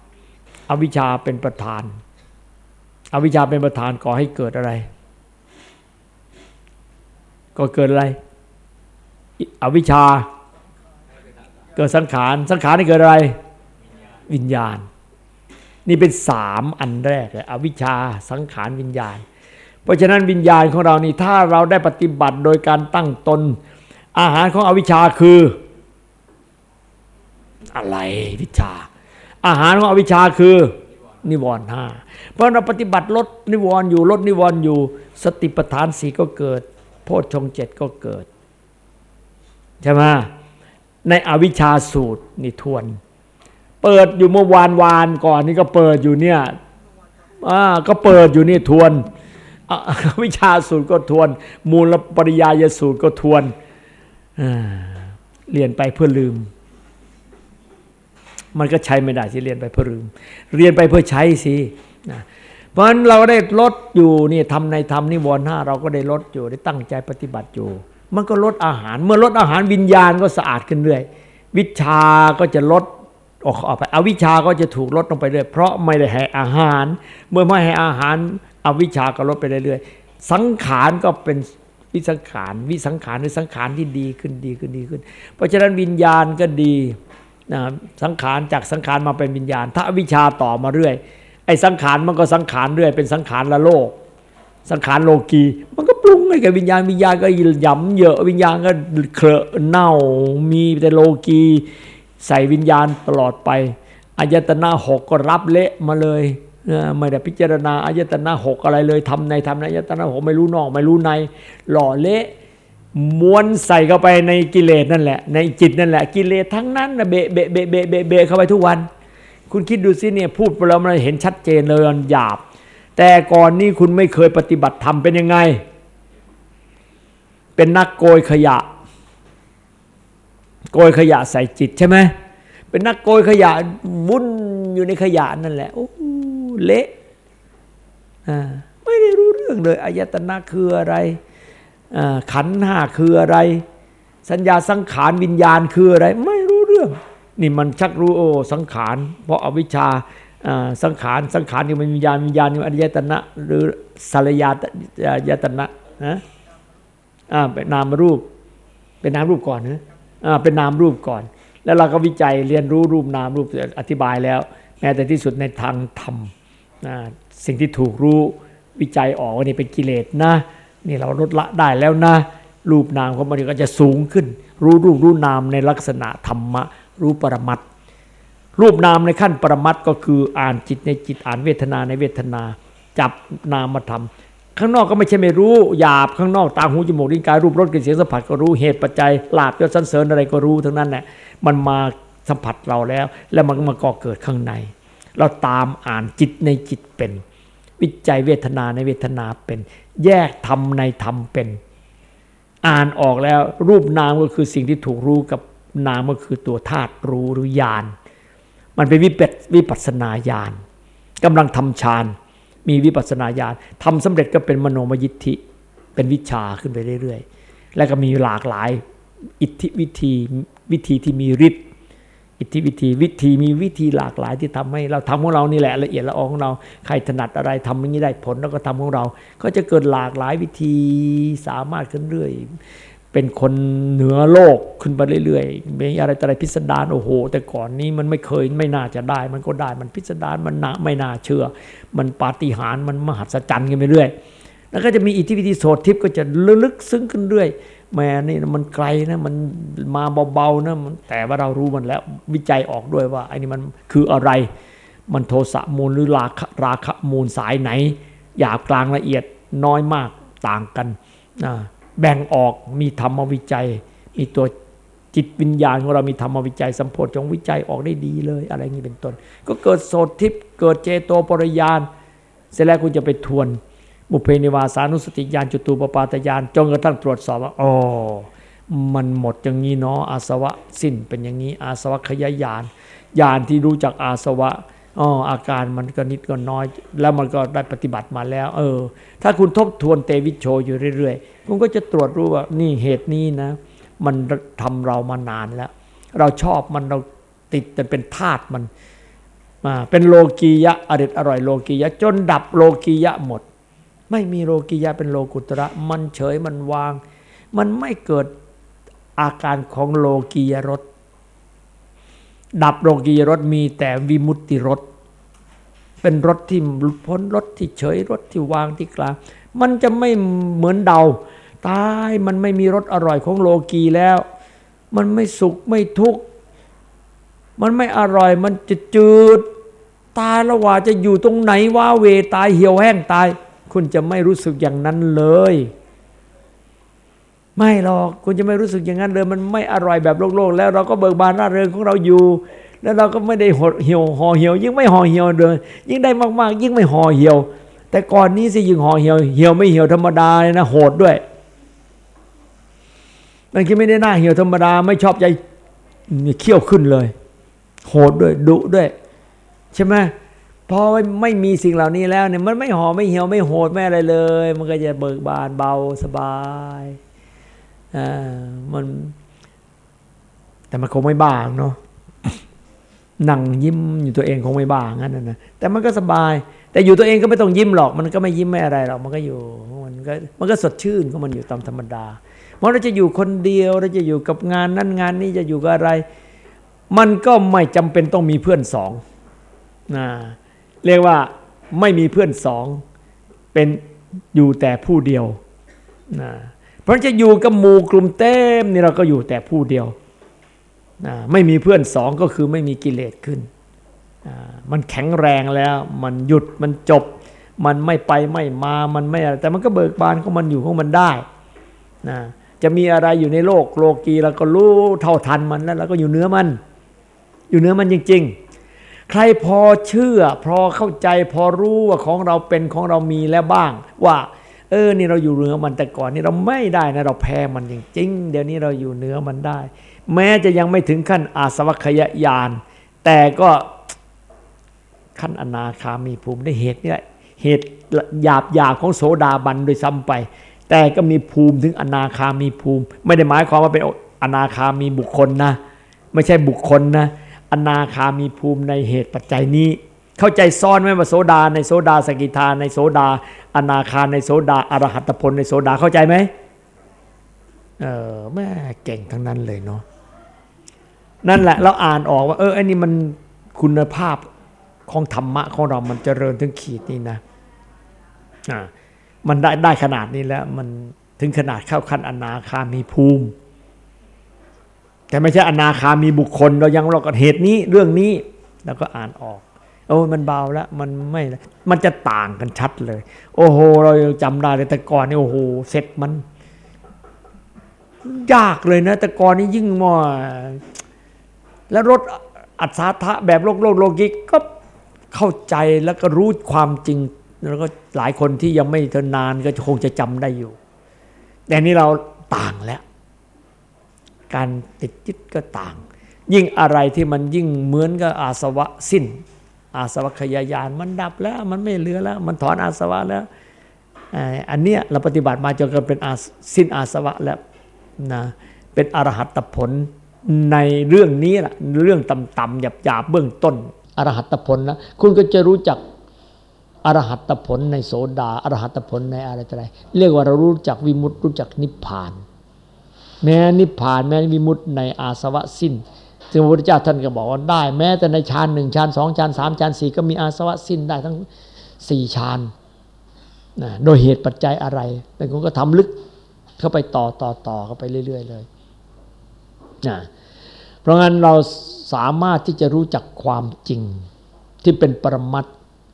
อวิชชาเป็นประธาน อวิชชาเป็นประธานก่อให้เกิดอะไร ก็เกิดอะไร อวิชชา เกิดสังขาร สังขารนี่เกิดอะไร วิญญาณ นี่เป็นสามอันแรกเลยอวิชชาสังขารวิญญาณ เพราะฉะนั้นวิญญาณของเรานี่ถ้าเราได้ปฏิบัติโดยการตั้งตน อาหารของอวิชชาคือ อะไรวิชา อาหารของอวิชชาคือนิวรณ์ห้าเพราะเราปฏิบัติลดนิวรณ์อยู่ลดนิวรณ์อยู่ สติปัฏฐานสีก็เกิด โพชฌงเจ็ดก็เกิดใช่ไหมในอวิชชาสูตรนี่ทวน เปิดอยู่เมื่อวานวานก่อนนี่ก็เปิดอยู่เนี่ยอ่าก็เปิดอยู่นี่ทวนวิชาสูตรก็ทวน มูลปริยายสูตรก็ทวนเรียนไปเพื่อลืม มันก็ใช้ไม่ได้สิเรียนไปเพื่อลืม เรียนไปเพื่อใช้สินะเพราะฉะนั้นเราได้ลดอยู่นี่ทำในธรรมนิวรณ์ห้าเราก็ได้ลดอยู่ได้ตั้งใจปฏิบัติอยู่ มันก็ลดอาหาร เมื่อลดอาหารวิญญาณก็สะอาดขึ้นเรื่อย วิชาก็จะลด ออกออกไปอวิชาก็จะถูกลดลงไปเรื่อยเพราะไม่ได้ให้อาหาร เมื่อไม่ให้อาหารอวิชาก็ลดไปเรื่อยๆสังขารก็เป็นวิสังขารวิสังขารในสังขารที่ดีขึ้นดีขึ้นดีขึ้น เพราะฉะนั้นวิญญาณก็ดีนะสังขารจากสังขารมาเป็นวิญญาณ ถ้าอวิชาต่อมาเรื่อย ไอ้สังขารมันก็สังขารเรื่อย เป็นสังขารละโลก สังขารโลกี มันก็ปรุงให้กับวิญญาณวิญญาณก็หย่ำเยอะวิญญาณก็เคลอะเน่ามีแต่โลกี ใส่วิญญาณตลอดไปอายตนะหกก็รับเละมาเลยไม่ได้พิจารณาอายตนะหกอะไรเลยทำในทำในอายตนะหกไม่รู้นอกไม่รู้ใน หล่อเละม้วนใส่เข้าไปในกิเลสนั่นแหละ ในจิตนั่นแหละ กิเลสทั้งนั้นนะเบะเบะเบะเบะเบะเบะเข้าไปทุกวัน คุณคิดดูสิเนี่ยพูดไปแล้วมันเห็นชัดเจนเลยมันหยาบ แต่ก่อนนี้คุณไม่เคยปฏิบัติธรรมเป็นยังไง เป็นนักโกยขยะ โกยขยะใส่จิตใช่ไหมเป็นนักโกยขยะวุ่นอยู่ในขยะนั่นแหละโอ้เละไม่ได้รู้เรื่องเลยอายตนะคืออะไรขันห้าคืออะไร สัญญาสังขารวิญญาณคืออะไร ไม่รู้เรื่อง นี่มันชักรู้โอ้สังขาร เพราะอวิชชาสังขารสังขารนี่มันวิญญาณวิญญาณนี่อริยตนะหรือสารยายตนะนะเป็นนามรูปเป็นนามรูปก่อนนะ เป็นนามรูปก่อน แล้วเราก็วิจัยเรียนรู้รูปนามรูปอธิบายแล้ว แม้แต่ที่สุดในทางธรรมสิ่งที่ถูกรู้วิจัยออกว่านี่เป็นกิเลสนะนี่เราลดละได้แล้วนะ รูปนามของมันก็จะสูงขึ้น รู้รูปรู้นามในลักษณะธรรมะ รู้ปรมัตรูปนามในขั้นปรมัตก็คืออ่านจิตในจิตอ่านเวทนาในเวทนา จับนามมาทำ ข้างนอกก็ไม่ใช่ไม่รู้หยาบข้างนอกตาหูจมูกลิ้นกายรูปรสกลิ่นเสียงสัมผัสก็รู้เหตุปัจจัยลาบยศสันเสริญอะไรก็รู้ทั้งนั้นแหละมันมาสัมผัสเราแล้ว แล้วมันมาก่อเกิดข้างใน เราตามอ่านจิตในจิตเป็น วิจัยเวทนาในเวทนาเป็น แยกธรรมในธรรมเป็น อ่านออกแล้วรูปนามก็คือสิ่งที่ถูกรู้กับนามก็คือตัวธาตุรู้หรือญาณมันเป็นวิปัสวิปัสนาญาณกำลังทำฌาน มีวิปัสสนาญาณทำสำเร็จก็เป็นมโนมยิทธิ เป็นวิชาขึ้นไปเรื่อยๆ แล้วก็มีหลากหลายอิทธิวิธีวิธีที่มีฤทธิ์อิทธิวิธีวิธีมีวิธีหลากหลายที่ทำให้เราทำของเรานี่แหละละเอียดละออของเราใครถนัดอะไรทำอย่างนี้ได้ผลแล้วก็ทำของเรา ก็จะเกิดหลากหลายวิธีสามารถขึ้นเรื่อย เป็นคนเหนือโลกขึ้นไปเรื่อยๆ มีอะไรอะไรพิสดารโอ้โห แต่ก่อนนี้มันไม่เคยไม่น่าจะได้ มันก็ได้มันพิสดารมันนาไม่น่าเชื่อ มันปาฏิหาริย์มันมหัศจรรย์กันไปเรื่อย แล้วก็จะมีอิทธิวิธีโสดทิพย์ก็จะลึกซึ้งขึ้นเรื่อยแม่นี่มันไกลนะมันมาเบาๆนะแต่ว่าเรารู้มันแล้ววิจัยออกด้วยว่าไอ้นี่มันคืออะไร มันโทสะมูลหรือราคะราคะมูลสายไหนหยาบกลางละเอียดน้อยมากต่างกันนะ แบ่งออกมีธรรมวิจัย มีตัวจิตวิญญาณของเรามีธรรมวิจัยสัมโพธจงวิจัยออกได้ดีเลย อะไรอย่างนี้เป็นต้น ก็เกิดโสดทิพย์เกิดเจโตปริยาน เสร็จแล้วคุณจะไปทวน บุเพนิวาสานุสติญาณจุตูปปาตญาณจนกระทั่งตรวจสอบว่าอ๋อมันหมดอย่างนี้เนาะอาสวะสิ้นเป็นอย่างนี้อาสวะขยายานญาณที่รู้จักอาสวะ อ๋ออาการมันก็นิดก็น้อย แล้วมันก็ได้ปฏิบัติมาแล้ว เออ ถ้าคุณทบทวนเตวิชโชอยู่เรื่อยๆคุณก็จะตรวจรู้ว่านี่เหตุนี้นะ มันทำเรามานานแล้ว เราชอบมันเราติดจนเป็นธาตุมันมาเป็นโลกียะอริดอร่อยโลกียะ จนดับโลกียะหมด ไม่มีโลกียะเป็นโลกุตระมันเฉยมันวาง มันไม่เกิดอาการของโลกียรส ดับโลกียรสมีแต่วิมุตติรสเป็นรสที่หลุดพ้นรสที่เฉยรสที่วางที่กลางมันจะไม่เหมือนเดาตายมันไม่มีรสอร่อยของโลกีแล้ว มันไม่สุขไม่ทุกข์มันไม่อร่อยมันจะจืด ตายแล้วว่าจะอยู่ตรงไหนว่าเวตายเหี่ยวแห้งตาย คุณจะไม่รู้สึกอย่างนั้นเลย ไม่หรอกคุณจะไม่รู้สึกอย่างนั้นเลยมันไม่อร่อยแบบโลกๆแล้วเราก็เบิกบานร่าเริงของเราอยู่ แล้วเราก็ไม่ได้หดเหี่ยวห่อเหี่ยว ยิ่งไม่ห่อเหี่ยวเลยยิ่งได้มากๆ ยิ่งไม่ห่อเหี่ยว แต่ก่อนนี้สิยิ่งห่อเหี่ยวเหี่ยวไม่เหี่ยวธรรมดาเลยนะโหดด้วยมันคิดไม่ได้หน้าเหี่ยวธรรมดาไม่ชอบใจเขี้ยวขึ้นเลย โหดด้วยดุด้วย ใช่ไหมพอไม่มีสิ่งเหล่านี้แล้วเนี่ยมันไม่ห่อไม่เหี่ยวไม่โหดไม่อะไรเลย มันก็จะเบิกบานเบาสบาย มันแต่มันคงไม่บ้าเนาะนั่งยิ้มอยู่ตัวเองคงไม่บ้างั้นนะแต่มันก็สบาย แต่อยู่ตัวเองก็ไม่ต้องยิ้มหรอก มันก็ไม่ยิ้มไม่อะไรหรอกมันก็อยู่มันก็มันก็สดชื่นของมันอยู่ตามธรรมดาเพราะเราจะอยู่คนเดียวเราจะอยู่กับงานนั้นงานนี้จะอยู่กับอะไร มันก็ไม่จำเป็นต้องมีเพื่อนสองนะเรียกว่าไม่มีเพื่อนสองเป็นอยู่แต่ผู้เดียวนะ เพราะจะอยู่กับหมู่กลุ่มเต็มนี่เราก็อยู่แต่ผู้เดียวไม่มีเพื่อนสองก็คือไม่มีกิเลสขึ้น มันแข็งแรงแล้ว มันหยุดมันจบ มันไม่ไปไม่มามันไม่อะไรแต่มันก็เบิกบานของมันอยู่ของมันได้นะจะมีอะไรอยู่ในโลกโลกีเราก็รู้เท่าทันมันแล้วเราก็อยู่เนื้อมัน อยู่เนื้อมันจริง ๆ ใครพอเชื่อ พอเข้าใจพอรู้ว่าของเราเป็นของเรามีแล้วบ้าง ว่า ออนี่เราอยู่เหนือมันแต่ก่อนนี่เราไม่ได้นะเราแพ้มันจริงๆเดี๋ยวนี้เราอยู่เหนือมันได้ แม้จะยังไม่ถึงขั้นอาสวัคยญาณแต่ก็ขั้นอนาคามีภูมิได้เหตุนี่แหละเหตุหยาบหยาบของโสดาบันโดยซ้ำไป แต่ก็มีภูมิถึงอนาคามีภูมิ ไม่ได้หมายความว่าเป็นอนาคามีบุคคลนะ ไม่ใช่บุคคลนะอนาคามีภูมิในเหตุปัจจัยนี้ เข้าใจซ้อนไหมว่าโสดาในโสดาสกิทาในโสดา อนาคาในโสดาอรหัตผลในโสดาเข้าใจไหมเออแม่เก่งทั้งนั้นเลยเนาะนั่นแหละเราอ่านออกว่า เออไอ้นี่มันคุณภาพของธรรมะของเรามันเจริญถึงขีดนี้นะอ่ามันได้ได้ขนาดนี้แล้ว มันถึงขนาดเข้าขั้นอนาคามีภูมิ แต่ไม่ใช่อนาคามีบุคคล เรายังเราก็เหตุนี้เรื่องนี้ แล้วก็อ่านออก โอ้มันเบาแล้วมันไม่ มันจะต่างกันชัดเลย โอ้โห เราจำได้เลยแต่ก่อนนี่โอ้โหเสร็จมัน ยากเลยนะ แต่ก่อนนี่ยิ่งมอแล้วรถอัศทะแบบโลกโลกโลกิกก็เข้าใจแล้วก็รู้ความจริง แล้วก็หลายคนที่ยังไม่เทนานก็คงจะจำได้อยู่ แต่นี่เราต่างแล้ว การติดยึดก็ต่าง ยิ่งอะไรที่มันยิ่งเหมือนกับอาสวะสิ้น อาสวะขยายานมันดับแล้วมันไม่เหลือแล้ว มันถอนอาสวะแล้วอันเนี้ยเราปฏิบัติมาจนกระเป็นสิ้นอาสวะแล้วนะเป็นอรหัตผลในเรื่องนี้แหละเรื่องต่ำๆหยาบๆเบื้องต้นอรหัตผลนะคุณก็จะรู้จักอรหัตผลในโสดาอรหัตผลในอะไรต่ออะไรเรียกว่าเรารู้จักวิมุตติรู้จักนิพพาน แม้นิพพานแม้วิมุตติในอาสวะสิ้น ซึ่งพระพุทธเจ้าท่านก็บอกว่าได้ แม้แต่ในฌานหนึ่งฌานสองฌานสามฌานสี่ก็มีอาสวะสิ้นได้ทั้งสี่ฌานนะโดยเหตุปัจจัยอะไรแต่คุณก็ทำลึกเข้าไปต่อต่อต่อเข้าไปเรื่อย ๆ เลยนะเพราะงั้นเราสามารถที่จะรู้จักความจริงที่เป็นปรมัต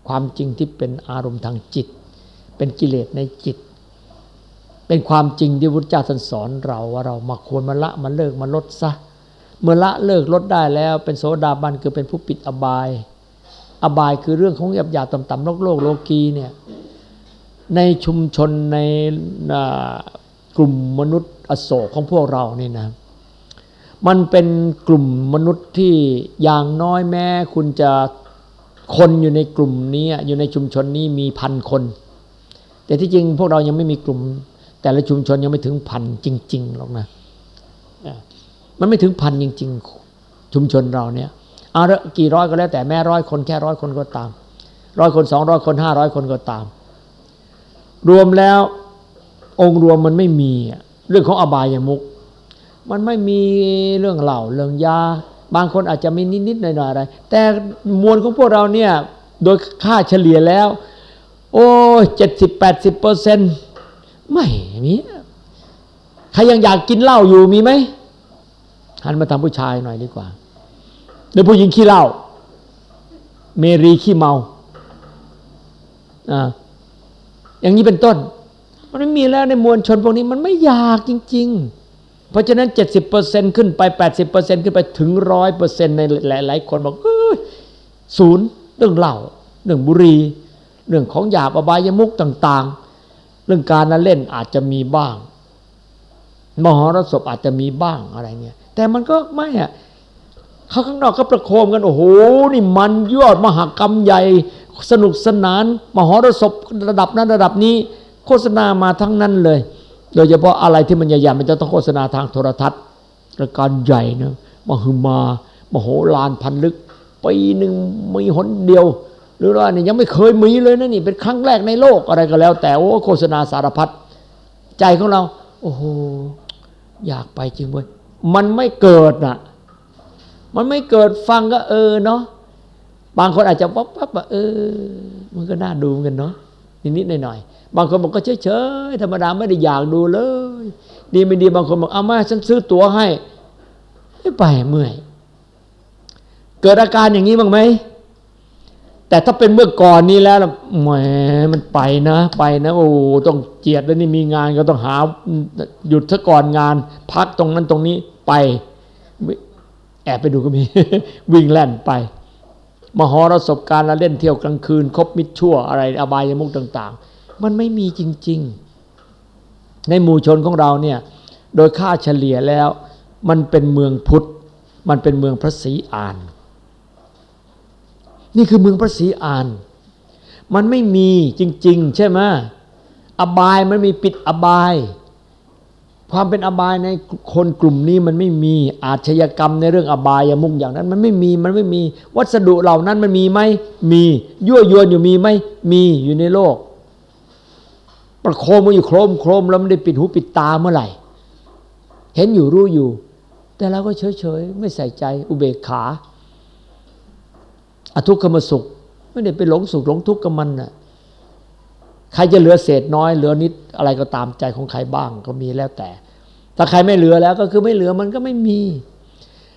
ความจริงที่เป็นอารมณ์ทางจิต เป็นกิเลสในจิต เป็นความจริงที่พุทธเจ้าท่านสอนเราว่าเรามาควรมาละมาเลิกมาลดซะ เมื่อละเลิกลดได้แล้วเป็นโสดาบันคือเป็นผู้ปิดอบาย อบายคือเรื่องของหยาบหยาต่ำๆโลกโลกโลกีเนี่ยในชุมชนในกลุ่มมนุษย์อโศกของพวกเรานี่นะมันเป็นกลุ่มมนุษย์ที่อย่างน้อยแม้คุณจะคนอยู่ในกลุ่มนี้อยู่ในชุมชนนี้มีพันคน แต่ที่จริงพวกเรายังไม่มีกลุ่ม แต่ละชุมชนยังไม่ถึงพันจริงๆหรอกนะ มันไม่ถึงพันจริง ๆ ชุมชนเราเนี่ยเอาละกี่ร้อยก็แล้วแต่แม่ร้อยคนแค่ร้อยคนก็ตาม ร้อยคนสองร้อยคนห้าร้อยคนก็ตาม รวมแล้วองค์รวมมันไม่มีเรื่องของอบายมุกมันไม่มีเรื่องเหล่าเรื่องยา บางคนอาจจะมีนิดๆหน่อยๆอะไร แต่มวลของพวกเราเนี่ยโดยค่าเฉลี่ยแล้ว โอ้เจ็ดสิบแปดสิบเปอร์เซ็นต์ไม่มีใครยังอยากกินเหล้าอยู่มีไหม หันมาทำผู้ชายหน่อยดีกว่าหรือผู้หญิงขี้เหล้าเมรีขี้เมาอ่าอย่างนี้เป็นต้น มันไม่มีแล้วในมวลชนพวกนี้มันไม่อยากจริง ๆ เพราะฉะนั้น 70%ขึ้นไป 80%ขึ้นไปถึงร้อยเปอร์เซ็นต์ในหลายๆคนบอกเฮ้ยศูนย์เรื่องเหล้าเรื่องบุหรี่เรื่องของหยาบอบายมุกต่าง ๆ เรื่องการนเล่นอาจจะมีบ้าง มหรสพอาจจะมีบ้างอะไรเงี้ยแต่มันก็ไม่อะเขาข้างนอกก็ประโคมกัน โอ้โห นี่มันยอดมหากรรมใหญ่ สนุกสนาน มหรสพระดับนั้นระดับนี้ โฆษณามาทั้งนั้นเลย โดยเฉพาะอะไรที่มันใหญ่ๆมันจะต้องโฆษณาทางโทรทัศน์รายการใหญ่นะมหึมา มโหฬารพันลึกปีหนึ่งมีหนเดียว หรือว่านี่ยังไม่เคยมีเลยนะนี่เป็นครั้งแรกในโลกอะไรก็แล้ว แต่โอ้โฆษณาสารพัดใจของเรา โอ้โห อยากไปจริงเว้ยมันไม่เกิดน่ะ มันไม่เกิดฟังก็เออเนาะบางคนอาจจะวับวับเออ มันก็น่าดูเหมือนกันเนาะนิดๆหน่อยบางคนบอกก็เฉยๆธรรมดาไม่ได้อยากดูเลย ดีไม่ดีบางคนบอกเอามาฉันซื้อตั๋วให้ไม่ไปเมื่อย เกิดอาการอย่างนี้บ้างไหม แต่ถ้าเป็นเมื่อก่อนนี้แล้วแหมมันไปนะ ไปนะโอ้ต้องเจียดแล้วนี่มีงานก็ต้องหาหยุดซะก่อนงาน พักตรงนั้นตรงนี้ไป แอบไปดูก็มี วิ่งแล่นไปมหรสพการละเล่นเที่ยวกลางคืน คบมิตรชั่วอะไรอบายมุกต่าง ๆ มันไม่มีจริง ๆ ในหมู่ชนของเราเนี่ย โดยค่าเฉลี่ยแล้ว มันเป็นเมืองพุทธ มันเป็นเมืองพระศรีอาน นี่คือเมืองพระศรีอาน มันไม่มีจริง ๆ ใช่ไหมอบายมันมีปิดอบาย ความเป็นอบายในคนกลุ่มนี้มันไม่มีอาชญากรรมในเรื่องอบายมุกอย่างนั้น มันไม่มีมันไม่มีวัสดุเหล่านั้นมันมีไหมมียั่วยวนอยู่มีไหมมีอยู่ในโลก ประโคมมันอยู่โครมโครมแล้วมันได้ปิดหูปิดตาเมื่อไหร่ เห็นอยู่รู้อยู่ แต่เราก็เฉยเฉยไม่ใส่ใจอุเบกขา อทุกขมสุข ไม่ได้ไปหลงสุขหลงทุกข์กับมันน่ะใครจะเหลือเศษน้อยเหลือนิดอะไรก็ตามใจของใครบ้างก็มีแล้วแต่ ถ้าใครไม่เหลือแล้วก็คือไม่เหลือมันก็ไม่มี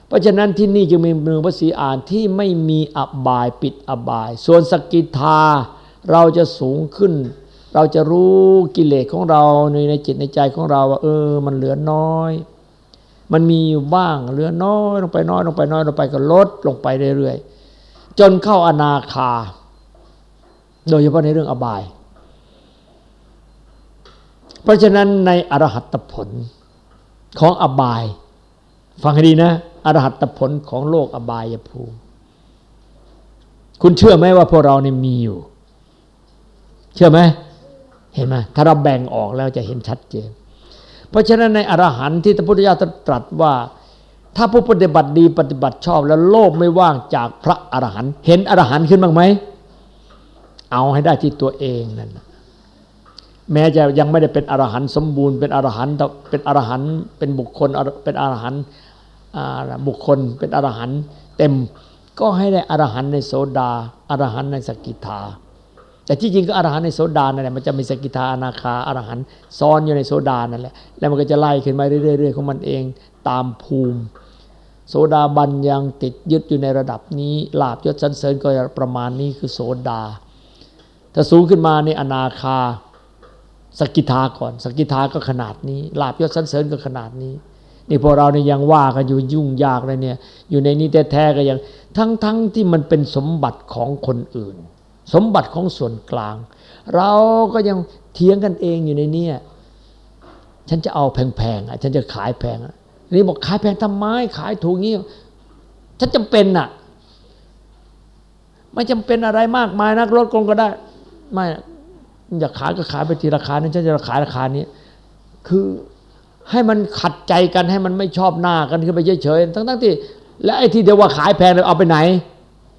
เพราะฉะนั้นที่นี่จึงมีเมืองพระศรีอานที่ไม่มีอบายปิดอบาย ส่วนสกิทาเราจะสูงขึ้น เราจะรู้กิเลสของเราในในจิตในใจของเราว่าเออ มันเหลือน้อย มันมีอยู่บ้างเหลือน้อยลงไปน้อยลงไปน้อยลงไปก็ลดลงไปเรื่อยๆ จนเข้าอนาคา โดยเฉพาะในเรื่องอบาย เพราะฉะนั้นในอรหัตผลของอบาย ฟังให้ดีนะ อรหัตผลของโลกอบายภูมิ คุณเชื่อไหมว่าพวกเราเนี่ยมีอยู่ เชื่อไหม เห็นไหมถ้าเราแบ่งออกแล้วจะเห็นชัดเจน เพราะฉะนั้นในอรหันต์ที่พระพุทธเจ้าตรัสว่า ถ้าผู้ปฏิบัติดีปฏิบัติชอบแล้วโลกไม่ว่างจากพระอรหันต์เห็นอรหันต์ขึ้นบ้างไหม เอาให้ได้ที่ตัวเองนั่นแม้จะยังไม่ได้เป็นอรหันต์สมบูรณ์เป็นอรหันต์เป็นอรหันต์เป็นบุคคลเป็นอรหันต์บุคคลเป็นอรหันต์เต็มก็ให้ได้อรหันต์ในโสดาอรหันต์ในสกิทาแต่ที่จริงก็อรหันต์ในโสดานั่นแหละมันจะมีสกิทาอนาคาอรหันต์ซ้อนอยู่ในโสดานั่นแหละแล้วมันก็จะไล่ขึ้นมาเรื่อยๆของมันเองตามภูมิ โสดาบันยังติดยึดอยู่ในระดับนี้ลาบยศสันเสริญก็ประมาณนี้คือโสดา ถ้าสูงขึ้นมาในอนาคาสกิทาก่อนสกิทาก็ขนาดนี้ลาบยศสันเสริญก็ขนาดนี้นี่พวกเราเนี่ยยังว่ากันอยู่ยุ่งยากเลยเนี่ย อยู่ในนี้แท้ๆก็ยังทั้งๆทที่มันเป็นสมบัติของคนอื่น สมบัติของส่วนกลาง เราก็ยังเถียงกันเองอยู่ในเนี้ฉันจะเอาแพงๆอะฉันจะขายแพงอะ นี่บอกขายแพงทำไมขายถูกงี้ฉันจำเป็นอะ ไม่จำเป็นอะไรมากมายนักลดกงก็ได้ ไม่อยากขายก็ขายไปทีราคานี้ฉันจะขายราคานี้ คือให้มันขัดใจกันให้มันไม่ชอบหน้ากันขึ้นไปเฉยๆทั้งๆที่ และไอ้ที่เดียวว่าขายแพงเอาไปไหน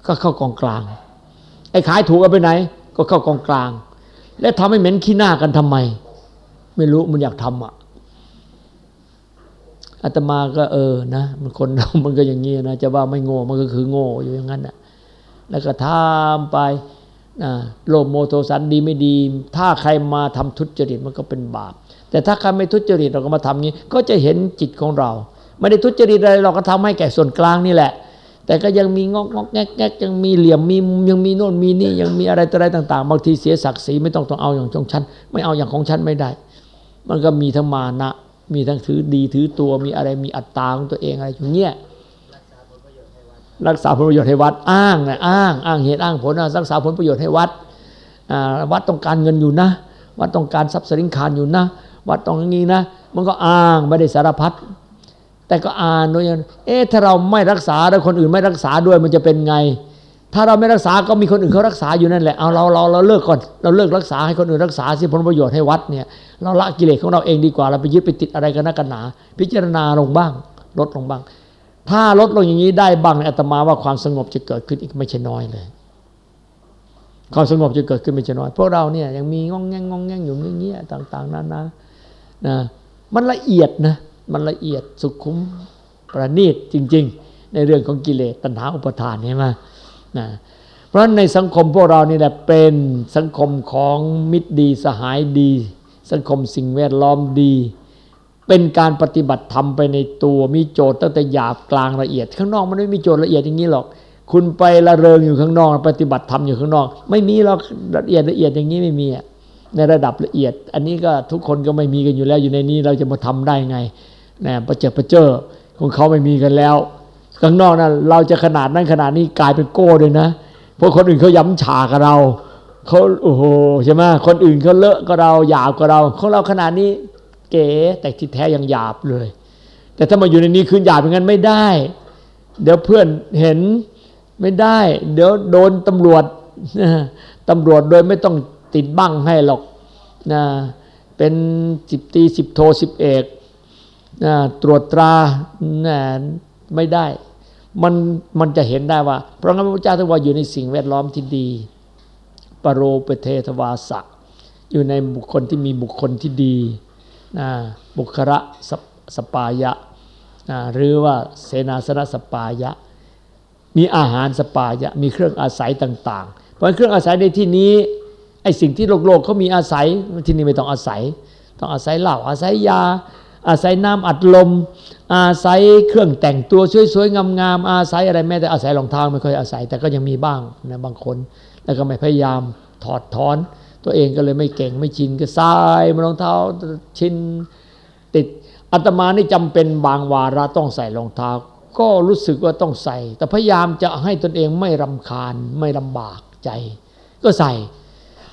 ก็เข้ากองกลาง ไอ้ขายถูกเอาไปไหน ก็เข้ากองกลาง และทำให้เหม็นขี้หน้ากันทำไม ไม่รู้มันอยากทำอะ อาตมาก็เออนะมันคนเรามันก็อย่างนี้นะจะว่าไม่โง่มันก็คือโง่อยู่อย่างนั้นนะแล้วก็ทำไปโลภโมโทสันดีไม่ดี ถ้าใครมาทำทุจริตมันก็เป็นบาป แต่ถ้าใครไม่ทุจริตเราก็มาทำงี้ ก็จะเห็นจิตของเรา ไม่ได้ทุจริตอะไรเราก็ทำให้แก่ส่วนกลางนี่แหละ แต่ก็ยังมีงอกงอกแงกแงกยังมีเหลี่ยมมียังมีโน่นมีนี่ยังมีอะไรต่ออะไรต่าง ๆ บางทีเสียศักดิ์ศรีไม่ต้องต้องเอาอย่างของฉัน ไม่เอาอย่างของฉันไม่ได้ มันก็มีทั้งมานะ มีทั้งถือดีถือตัวมีอะไรมีอัตตาของตัวเองอะไรอย่างเงี้ยรักษาผลประโยชน์ให้วัดอ้างนะอ้าง อ้างเหตุอ้างผลรักษาผลประโยชน์ให้วัดวัดต้องการเงินอยู่นะ วัดต้องการทรัพย์สินคารอยู่นะ วัดต้องอย่างนี้นะ มันก็อ้างไม่ได้สารพัดแต่ก็อ่านด้วยเอ๊ะถ้าเราไม่รักษาแล้วคนอื่นไม่รักษาด้วยมันจะเป็นไง ถ้าเราไม่รักษาก็มีคนอื่นเขารักษาอยู่นั่นแหละเอาเราเราเราเลิกก่อนเราเลิกรักษาให้คนอื่นรักษาสิผลประโยชน์ให้วัดเนี่ยเราละกิเลสของเราเองดีกว่าเราไปยึดไปติดอะไรกันนักกันหนา พิจารณาลงบ้าง ลดลงบ้าง ถ้าลดลงอย่างนี้ได้บ้างอาตมาว่าความสงบจะเกิดขึ้นอีกไม่ใช่น้อยเลย ความสงบจะเกิดขึ้นไม่ใช่น้อยพวกเราเนี่ยยังมีงองแงงงองแงงอยู่อย่างเงี้ยต่าง ๆนั้นนะนะมันละเอียดนะมันละเอียดสุขุมประณีตจริง ๆ ในเรื่องของกิเลสตัณหาอุปทานเห็นไหม นะเพราะในสังคมพวกเรานี่แหละเป็นสังคมของมิตรดีสหายดี สังคมสิ่งแวดล้อมดี เป็นการปฏิบัติธรรมไปในตัวมีโจทย์ตั้งแต่หยาบกลางละเอียด ข้างนอกมันไม่มีโจทย์ละเอียดอย่างนี้หรอกคุณไปละเริงอยู่ข้างนอก ปฏิบัติธรรมอยู่ข้างนอก ไม่มีหรอกละเอียดละเอียดอย่างนี้ไม่มีในระดับละเอียด อันนี้ก็ทุกคนก็ไม่มีกันอยู่แล้วอยู่ในนี้เราจะมาทำได้ไงนะประเจิดประเจอของเขาไม่มีกันแล้ว ข้างนอกนะเราจะขนาดนั้นขนาดนี้กลายเป็นโก้เลยนะเพราะคนอื่นเขาย้ำฉากับเราเขาโอ้โหใช่ไหมคนอื่นเขาเลอะกับเราหยาบกับเราของเราขนาดนี้เก๋แต่ที่แท้ยังหยาบเลย แต่ถ้ามาอยู่ในนี้คืนหยาบอย่างนั้นไม่ได้ เดี๋ยวเพื่อนเห็นไม่ได้ เดี๋ยวโดนตำรวจตำรวจโดยไม่ต้องติดบั้งให้หรอกนะเป็นสิบตีสิบโทสิบเอกนะตรวจตรานะ ไม่ได้ มันมันจะเห็นได้ว่า เพราะงั้นพระพุทธเจ้าท่านว่าอยู่ในสิ่งแวดล้อมที่ดี ปรโรปเททวาสะอยู่ในบุคคลที่มีบุคคลที่ดีนะบุคระสสปายะนะหรือว่าเสนาสนะสปายะ มีอาหารสปายะ มีเครื่องอาศัยต่าง ๆ เพราะเครื่องอาศัยในที่นี้ไอ้สิ่งที่โลกโลกเขามีอาศัยที่นี่ไม่ต้องอาศัย ต้องอาศัยเหล้าอาศัยยา อาศัยน้ำอัดลม อาศัยเครื่องแต่งตัวสวยๆงามๆอาศัยอะไรแม้แต่อาศัยรองเท้าไม่ค่อยอาศัยแต่ก็ยังมีบ้างนะบางคน แล้วก็ไม่พยายามถอดถอน ตัวเองก็เลยไม่เก่งไม่ชินก็สายมารองเท้าชินติดอาตมานี่จำเป็นบางวาระต้องใส่รองเท้า ก็รู้สึกว่าต้องใส่ แต่พยายามจะให้ตนเองไม่รำคาญไม่ลำบากใจ ก็ใส่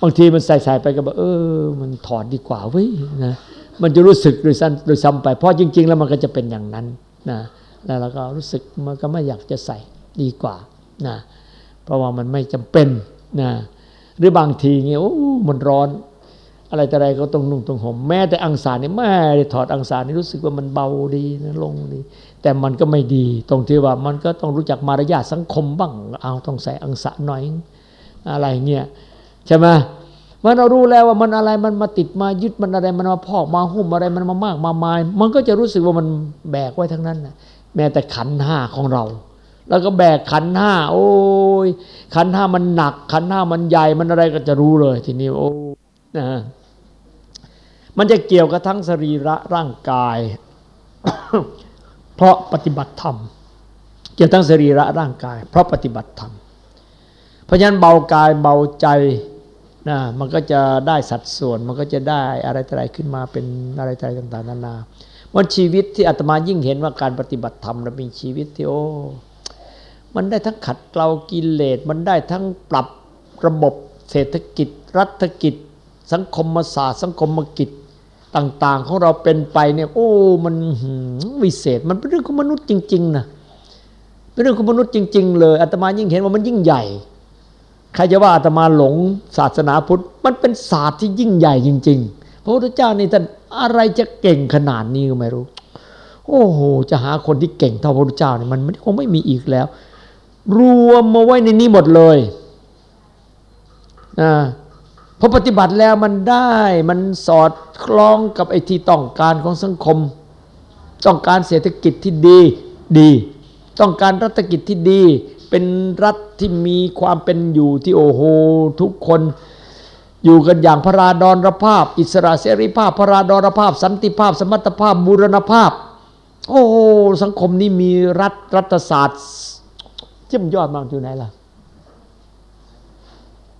บางทีมันใส่ใส่ไปก็แบบเออ มันถอดดีกว่าเว้ยนะ มันจะรู้สึกโดยสั้นโดยซ้ำไป เพราะจริง ๆ แล้วมันก็จะเป็นอย่างนั้นนะแล้วเราก็รู้สึกมันก็ไม่อยากจะใส่ดีกว่านะเพราะว่ามันไม่จำเป็นนะหรือบางทีเงี้ยโอ้มันร้อน อะไรแต่อะไรก็ต้องนุ่งต้องห่มแม้แต่อังสารนี่แม่ได้ถอดอังสารนี่รู้สึกว่ามันเบาดีนะลงดีแต่มันก็ไม่ดี ตรงที่ว่ามันก็ต้องรู้จักมารยาทสังคมบ้างเอาต้องใส่อังสารหน่อยอะไรเงี้ยใช่ไหม มันเรารู้แล้วว่ามันอะไรมันมาติดมายึดมันอะไรมันมาพอกมาหุ้มอะไรมันมามากมามาย มันก็จะรู้สึกว่ามันแบกไว้ทั้งนั้นนะแม้แต่ขันห้าของเรา แล้วก็แบกขันห้าโอ้ยขันห้ามันหนัก ขันห้ามันใหญ่มันอะไรก็จะรู้เลย ทีนี้โอ้นะมันจะเกี่ยวกับทั้งสรีระร่างกาย เพราะปฏิบัติธรรม เกี่ยวทั้งสรีระร่างกาย เพราะปฏิบัติธรรม เพราะฉะนั้นเบากายเบาใจ นะมันก็จะได้สัดส่วนมันก็จะได้อะไรอะไรขึ้นมาเป็นอะไรอะไรต่างๆนานาวันชีวิตที่อาตมายิ่งเห็นว่าการปฏิบัติธรรมเราเป็นชีวิตที่โอ้มันได้ทั้งขัดเกลากิเลสมันได้ทั้งปรับระบบเศรษฐกิจ รัฐกิจ สังคมศาสตร์ สังคมกิจต่าง ๆ ของเราเป็นไปเนี่ยโอ้มันวิเศษมันเป็นเรื่องของมนุษย์จริงๆนะเป็นเรื่องของมนุษย์จริง ๆ เลยอาตมายิ่งเห็นว่ามันยิ่งใหญ่ ใครจะว่าอาตมาหลงศาสนาพุทธ มันเป็นศาสตร์ที่ยิ่งใหญ่จริง ๆ พระพุทธเจ้านี่ท่านอะไรจะเก่งขนาดนี้ก็ไม่รู้ โอ้โห จะหาคนที่เก่งเท่าพระพุทธเจ้าเนี่ยมันคงไม่มีอีกแล้ว รวมมาไว้ในนี้หมดเลยนะพอปฏิบัติแล้วมันได้มันสอดคล้องกับไอ้ที่ต้องการของสังคม ต้องการเศรษฐกิจที่ดีดี ต้องการรัฐกิจที่ดี เป็นรัฐที่มีความเป็นอยู่ที่โอโหทุกคนอยู่กันอย่างพระราดรภาพ อิสระเสรีภาพ พระราดรภาพ สันติภาพ สมรรถภาพบูรณภาพ โอ้โหสังคมนี้มีรัฐรัฐศาสตร์เจ้มยอดมากอยู่ไหนล่ะ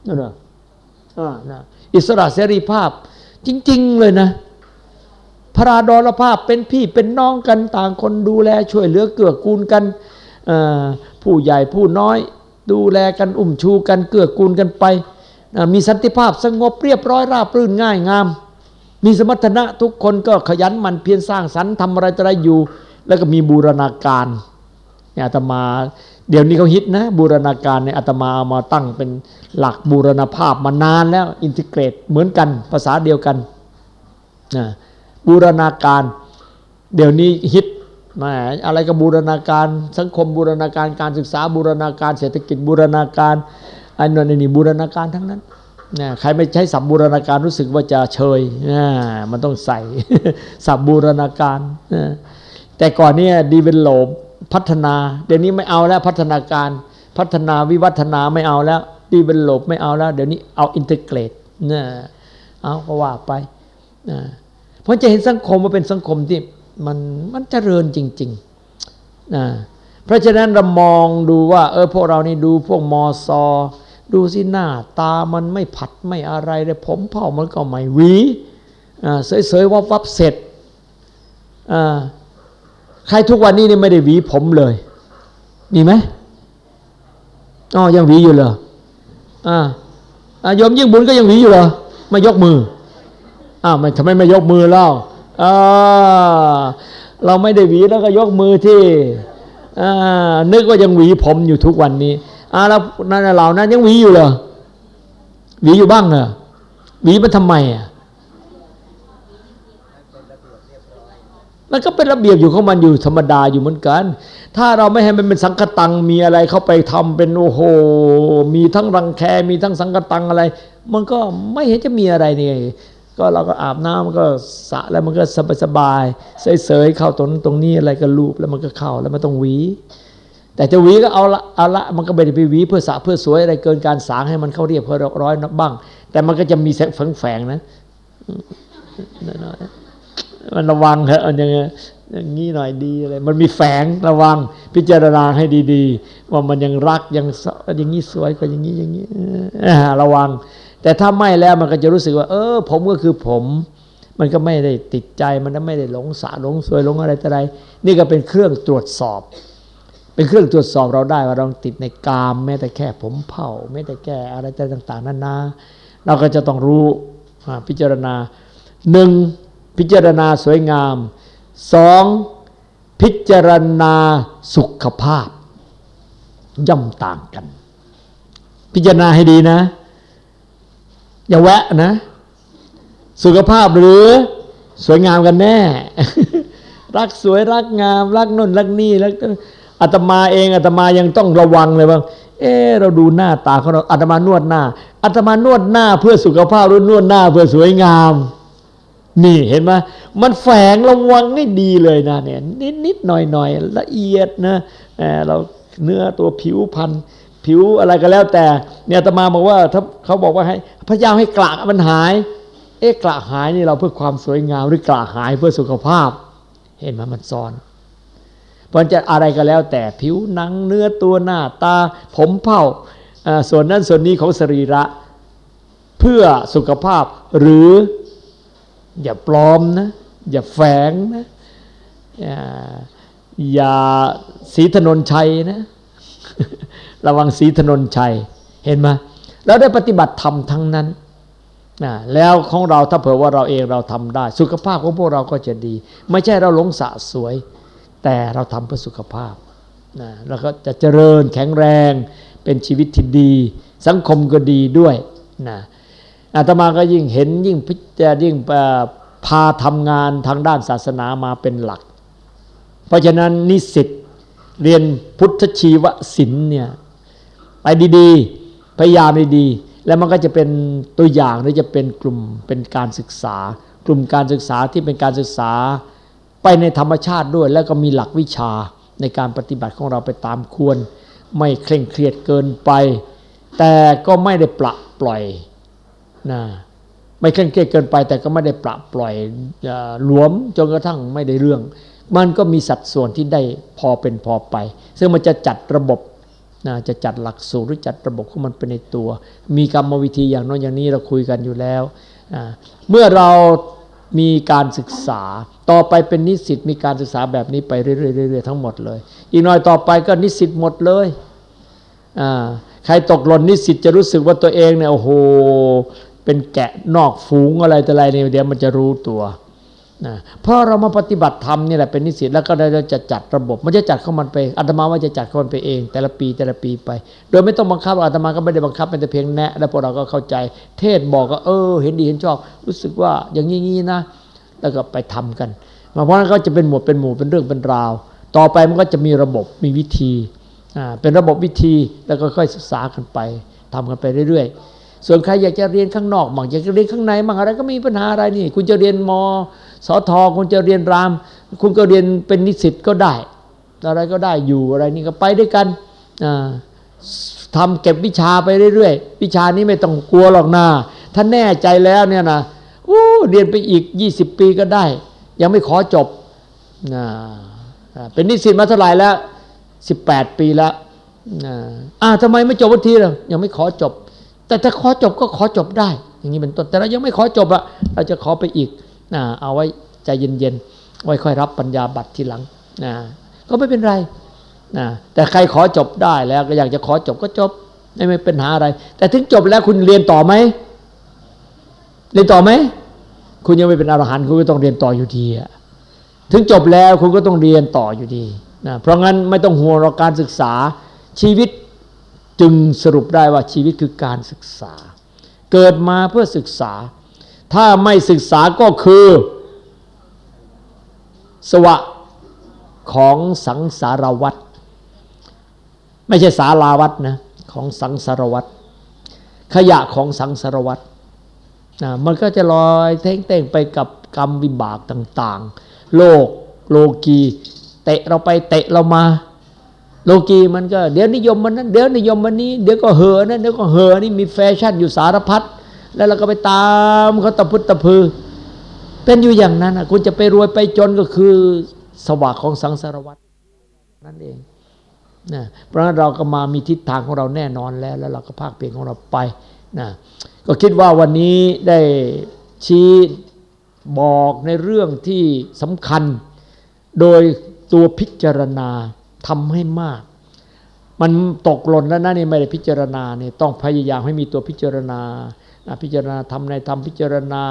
นั่นน่ะอิสระเสรีภาพ จริง ๆ เลยนะ พระราดรภาพเป็นพี่เป็นน้องกันต่างคนดูแลช่วยเหลือเกื้อกูลกัน ผู้ใหญ่ผู้น้อยดูแลกันอุ้มชูกันเกื้อกูลกันไป มีสันติภาพสงบเรียบร้อยราบรื่นง่ายงาม มีสมรรถนะทุกคนก็ขยันมันเพียรสร้างสรรค์ทำอะไรจะได้อยู่ แล้วก็มีบูรณาการเนี่ยอาตมาเดี๋ยวนี้เขาฮิตนะบูรณาการเนี่ยอาตมาเอามาตั้งเป็นหลักบูรณภาพมานานแล้วอินทิเกรตเหมือนกันภาษาเดียวกันนะบูรณาการ เดี๋ยวนี้ฮิต มอะไรก็บูรณาการสังคมบูรณาการการศึกษาบูรณาการเศรษฐกิจบูรณาการอันนั้นนี่บูรณาการทั้งนั้นนะใครไม่ใช้สับบูรณาการรู้สึกว่าจะเชยนะมันต้องใส่ศัพท์บูรณาการนะแต่ก่อนเนี่ย develop พัฒนา เดี๋ยวนี้ไม่เอาแล้วพัฒนาการพัฒนาวิวัฒนาไม่เอาแล้ว develop ไม่เอาแล้ว เดี๋ยวนี้เอา integrate นะเอาก็ว่าไปนะเพราะจะเห็นสังคมว่าเป็นสังคมที่ มันมันเจริญจริงๆนะเพราะฉะนั้นเรามองดูว่า เออพวกเรานี่ดูพวกมอซอ ดูสิหน้า ตามันไม่ผัดไม่อะไรเลยผมเผามันก็ไม่หวีเสยๆวับวับเสร็จใครทุกวันนี้นี่ไม่ได้หวีผมเลยนี่ไหมอ๋อยังหวีอยู่เหรออ่ายมยิ่งบุญก็ยังหวีอยู่เหรอไม่ยกมืออ้าวทำไมไม่ยกมือเล่า เราไม่ได้หวีแล้วก็ยกมือที่นึกว่ายังหวีผมอยู่ทุกวันนี้อ่าแล้วนั่นเรานั้นยังหวีอยู่เหรอหวีอยู่บ้างเหรอหวีมันทำไมอะมันก็เป็นระเบียบอยู่ของมันอยู่ธรรมดาอยู่เหมือนกัน ถ้าเราไม่ให้มันเป็นสังคตังมีอะไรเข้าไปทำเป็นโอ้โห มีทั้งรังแค มีทั้งสังคตังอะไร มันก็ไม่เห็นจะมีอะไรนี่ ก็เราก็อาบน้ำก็สระแล้วมันก็สบายสบายเสยๆเข้าตรงนั้นตรงนี้อะไรก็ลูบแล้วมันก็เข้าแล้วไม่ต้องหวี แต่จะหวีก็เอาละเอาละมันก็ไม่ได้ไปหวีเพื่อสระเพื่อสวยอะไรเกินการสางให้มันเข้าเรียบเพื่อร้อยบ้าง แต่มันก็จะมีแสงแฝงๆนะน้อยมันระวังเถอะอย่างเงี้ยอย่างนี้หน่อยดีอะไร มันมีแฝงระวัง พิจารณาให้ดี ๆ ว่ามันยังรักยังอย่างนี้สวยกว่าอย่างนี้อย่างนี้ระวัง แต่ถ้าไม่แล้วมันก็จะรู้สึกว่า เออ ผมก็คือผม มันก็ไม่ได้ติดใจมันก็ไม่ได้หลงสาหลงสวยหลงอะไรต่ไร นี่ก็เป็นเครื่องตรวจสอบ เป็นเครื่องตรวจสอบเราได้ว่าเราติดในกามแม้แต่แค่ผมเผ่าแม้แต่แก่อะไรต่างๆนานาเราก็จะต้องรู้พิจารณาหนึ่งพิจารณาสวยงามสองพิจารณาสุขภาพ ย่อมต่างกัน พิจารณาให้ดีนะ อย่าแวะนะ สุขภาพหรือสวยงามกันแน่ รักสวยรักงาม รักนุ่นรักนี่รักอาตมาเองอาตมายังต้องระวังเลยว่าเออเราดูหน้าตาเขาเราอาตมานวดหน้าอาตมานวดหน้าเพื่อสุขภาพหรือนวดหน้าเพื่อสวยงาม นี่เห็นไหมมันแฝงระวังให้ดีเลยนะเนี่ยนิดนิดหน่อยหน่อยละเอียดนะเราเนื้อตัวผิวพัน ผิวอะไรก็แล้วแต่เนี่ยตมาบอกว่าถ้าเขาบอกว่าให้พยายามให้กระมันหาย เอ๊ะกระหายนี่เราเพื่อความสวยงามหรือกระหายเพื่อสุขภาพ เห็นไหมมันซ้อนเพราะจะอะไรก็แล้วแต่ผิวหนังเนื้อตัวหน้าตา ผมเผ้าส่วนนั้นส่วนนี้ของสรีระ เพื่อสุขภาพหรืออย่าปลอมนะอย่าแฝงนะอย่าสีถนนชัยนะ ระวังสีถนนชัยเห็นไหมเราได้ปฏิบัติธรรมทั้งนั้นนะแล้วของเราถ้าเผื่อว่าเราเองเราทำได้ สุขภาพของพวกเราก็จะดี ไม่ใช่เราหลงสะสวย แต่เราทำเพื่อสุขภาพนะแล้วก็จะเจริญแข็งแรงเป็นชีวิตที่ดี สังคมก็ดีด้วยนะอาตมาก็ยิ่งเห็นยิ่งพิจารยิ่งพาทำงานทางด้านศาสนามาเป็นหลัก เพราะฉะนั้นนิสิตเรียนพุทธชีวศิลป์เนี่ย ไปดีๆ พยายามดีๆ แล้วมันก็จะเป็นตัวอย่างหรือจะเป็นกลุ่มเป็นการศึกษา กลุ่มการศึกษาที่เป็นการศึกษา ไปในธรรมชาติด้วย แล้วก็มีหลักวิชาในการปฏิบัติของเราไปตามควร ไม่เคร่งเครียดเกินไป แต่ก็ไม่ได้ปละปล่อยนะไม่เคร่งเครียดเกินไป แต่ก็ไม่ได้ปรับปล่อยหลวมจนกระทั่งไม่ได้เรื่อง มันก็มีสัดส่วนที่ได้พอเป็นพอไป ซึ่งมันจะจัดระบบ นะจะจัดหลักสูตรหรือจัดระบบของมันเป็นในตัว มีกรรมวิธีอย่างน้อยอย่างนี้เราคุยกันอยู่แล้ว เมื่อเรามีการศึกษาต่อไปเป็นนิสิตมีการศึกษาแบบนี้ไปเรื่อยๆทั้งหมดเลย อีกหน่อยต่อไปก็นิสิตหมดเลยใครตกหล่นนิสิตจะรู้สึกว่าตัวเองเนี่ยโอ้โหเป็นแกะนอกฝูงอะไรแต่อะไรเนี่ยเดี๋ยวมันจะรู้ตัว นะเพราะเรามาปฏิบัติธรรมนี่แหละเป็นนิสิตแล้วก็เราจะจัดระบบมันจะจัดเข้ามันไปอาตมาว่าจะจัดเข้ามันไปเอง แต่ละปีแต่ละปีไป โดยไม่ต้องบังคับอาตมาก็ไม่ได้บังคับเป็นแต่เพียงแนะแล้วพวกเราก็เข้าใจ เทศบอกก็เออ เห็นดีเห็นชอบ รู้สึกว่าอย่างนี้นะ แล้วก็ไปทำกันมาเพราะนั้นก็จะเป็นหมวดเป็นหมู่เป็นเรื่องเป็นราว ต่อไปมันก็จะมีระบบมีวิธีอ่าเป็นระบบวิธีแล้วก็ค่อยศึกษากันไปทำกันไปเรื่อยๆ ส่วนใครอยากจะเรียนข้างนอกมั่งอยากจะเรียนข้างในมั่งอะไรก็มีปัญหาอะไรนี่ คุณจะเรียนม สอทอคุณจะเรียนราม คุณก็เรียนเป็นนิสิตก็ได้ อะไรก็ได้อยู่อะไรนี่ก็ไปด้วยกันทำเก็บวิชาไปเรื่อยๆ วิชานี้ไม่ต้องกลัวหรอกนะถ้าแน่ใจแล้วเนี่ยนะอู้เรียนไปอีก 20 ปีก็ได้ ยังไม่ขอจบนะเป็นนิสิตมาเท่าไหร่แล้ว 18 ปีแล้วอ่าทำไมไม่จบวันทีล่ะยังไม่ขอจบ แต่ถ้าขอจบก็ขอจบได้ อย่างนี้เป็นต้นแต่เรายังไม่ขอจบอะเราจะขอไปอีก นะเอาไว้ใจเย็นๆไว้ค่อยรับปัญญาบัตรทีหลังนะก็ไม่เป็นไรนะแต่ใครขอจบได้แล้วก็อยากจะขอจบก็จบ ไม่ไม่เป็นหาอะไร แต่ถึงจบแล้วคุณเรียนต่อไหมเรียนต่อไหมคุณยังไม่เป็นอรหันต์คุณก็ต้องเรียนต่ออยู่ดีอะถึงจบแล้วคุณก็ต้องเรียนต่ออยู่ดีนะเพราะงั้นไม่ต้องห่วงเราการศึกษาชีวิตจึงสรุปได้ว่าชีวิตคือการศึกษา เกิดมาเพื่อศึกษา ถ้าไม่ศึกษาก็คือ สวะของสังสารวัตรไม่ใช่สาราวัตรนะของสังสารวัตรขยะของสังสารวัตรนะมันก็จะลอยเท่งๆไปกับกรรมวิบากต่าง ๆ โลกโลกีเตะเราไปเตะเรามา โลกีมันก็เดี๋ยวนิยมมันนั้นเดี๋ยวนิยมมันนี้ เดี๋ยวก็เหอนั้นเดี๋ยวก็เหอนี่มีแฟชั่นอยู่สารพัด แล้วเราก็ไปตามเขาตะพุตตะพือ เป็นอยู่อย่างนั้นนะคุณจะไปรวยไปจนก็คือสวากของสังสารวัตรนั่นเองนะเพราะนั้นเราก็มามีทิศทางของเราแน่นอนแล้ว แล้วเราก็ภาคเปลี่ยนของเราไปนะก็คิดว่าวันนี้ได้ชี้บอกในเรื่องที่สำคัญ โดยตัวพิจารณาทำให้มาก มันตกหล่นแล้วนะนี่ไม่ได้พิจารณาเนี่ยต้องพยายามให้มีตัวพิจารณา พิจารณาทำในธรรมพิจารณา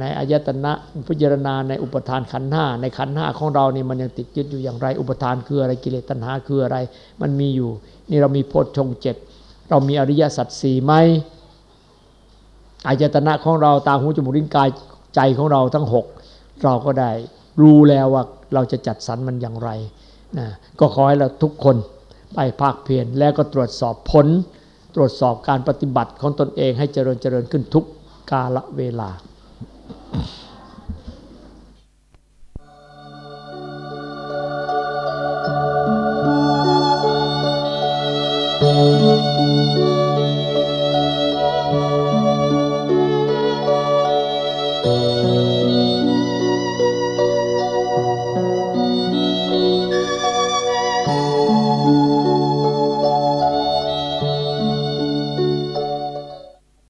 ในอายตนะพิจารณาในอุปทานขันห้าในขันห้าของเรานี่มันยังติดยึดอยู่อย่างไร อุปทานคืออะไรกิเลสตัณหาคืออะไร มันมีอยู่ นี่เรามีโพชฌงเจ็ดเรามีอริยสัจสี่ไหมอายตนะของเราตาหูจมูกลิ้นกายใจของเราทั้งหกเราก็ได้รู้แล้วว่าเราจะจัดสรรมันอย่างไรนะก็ขอให้เราทุกคนไปภาคเพียรแล้วก็ตรวจสอบผล ตรวจสอบการปฏิบัติของตนเองให้เจริญเจริญขึ้นทุกกาละเวลา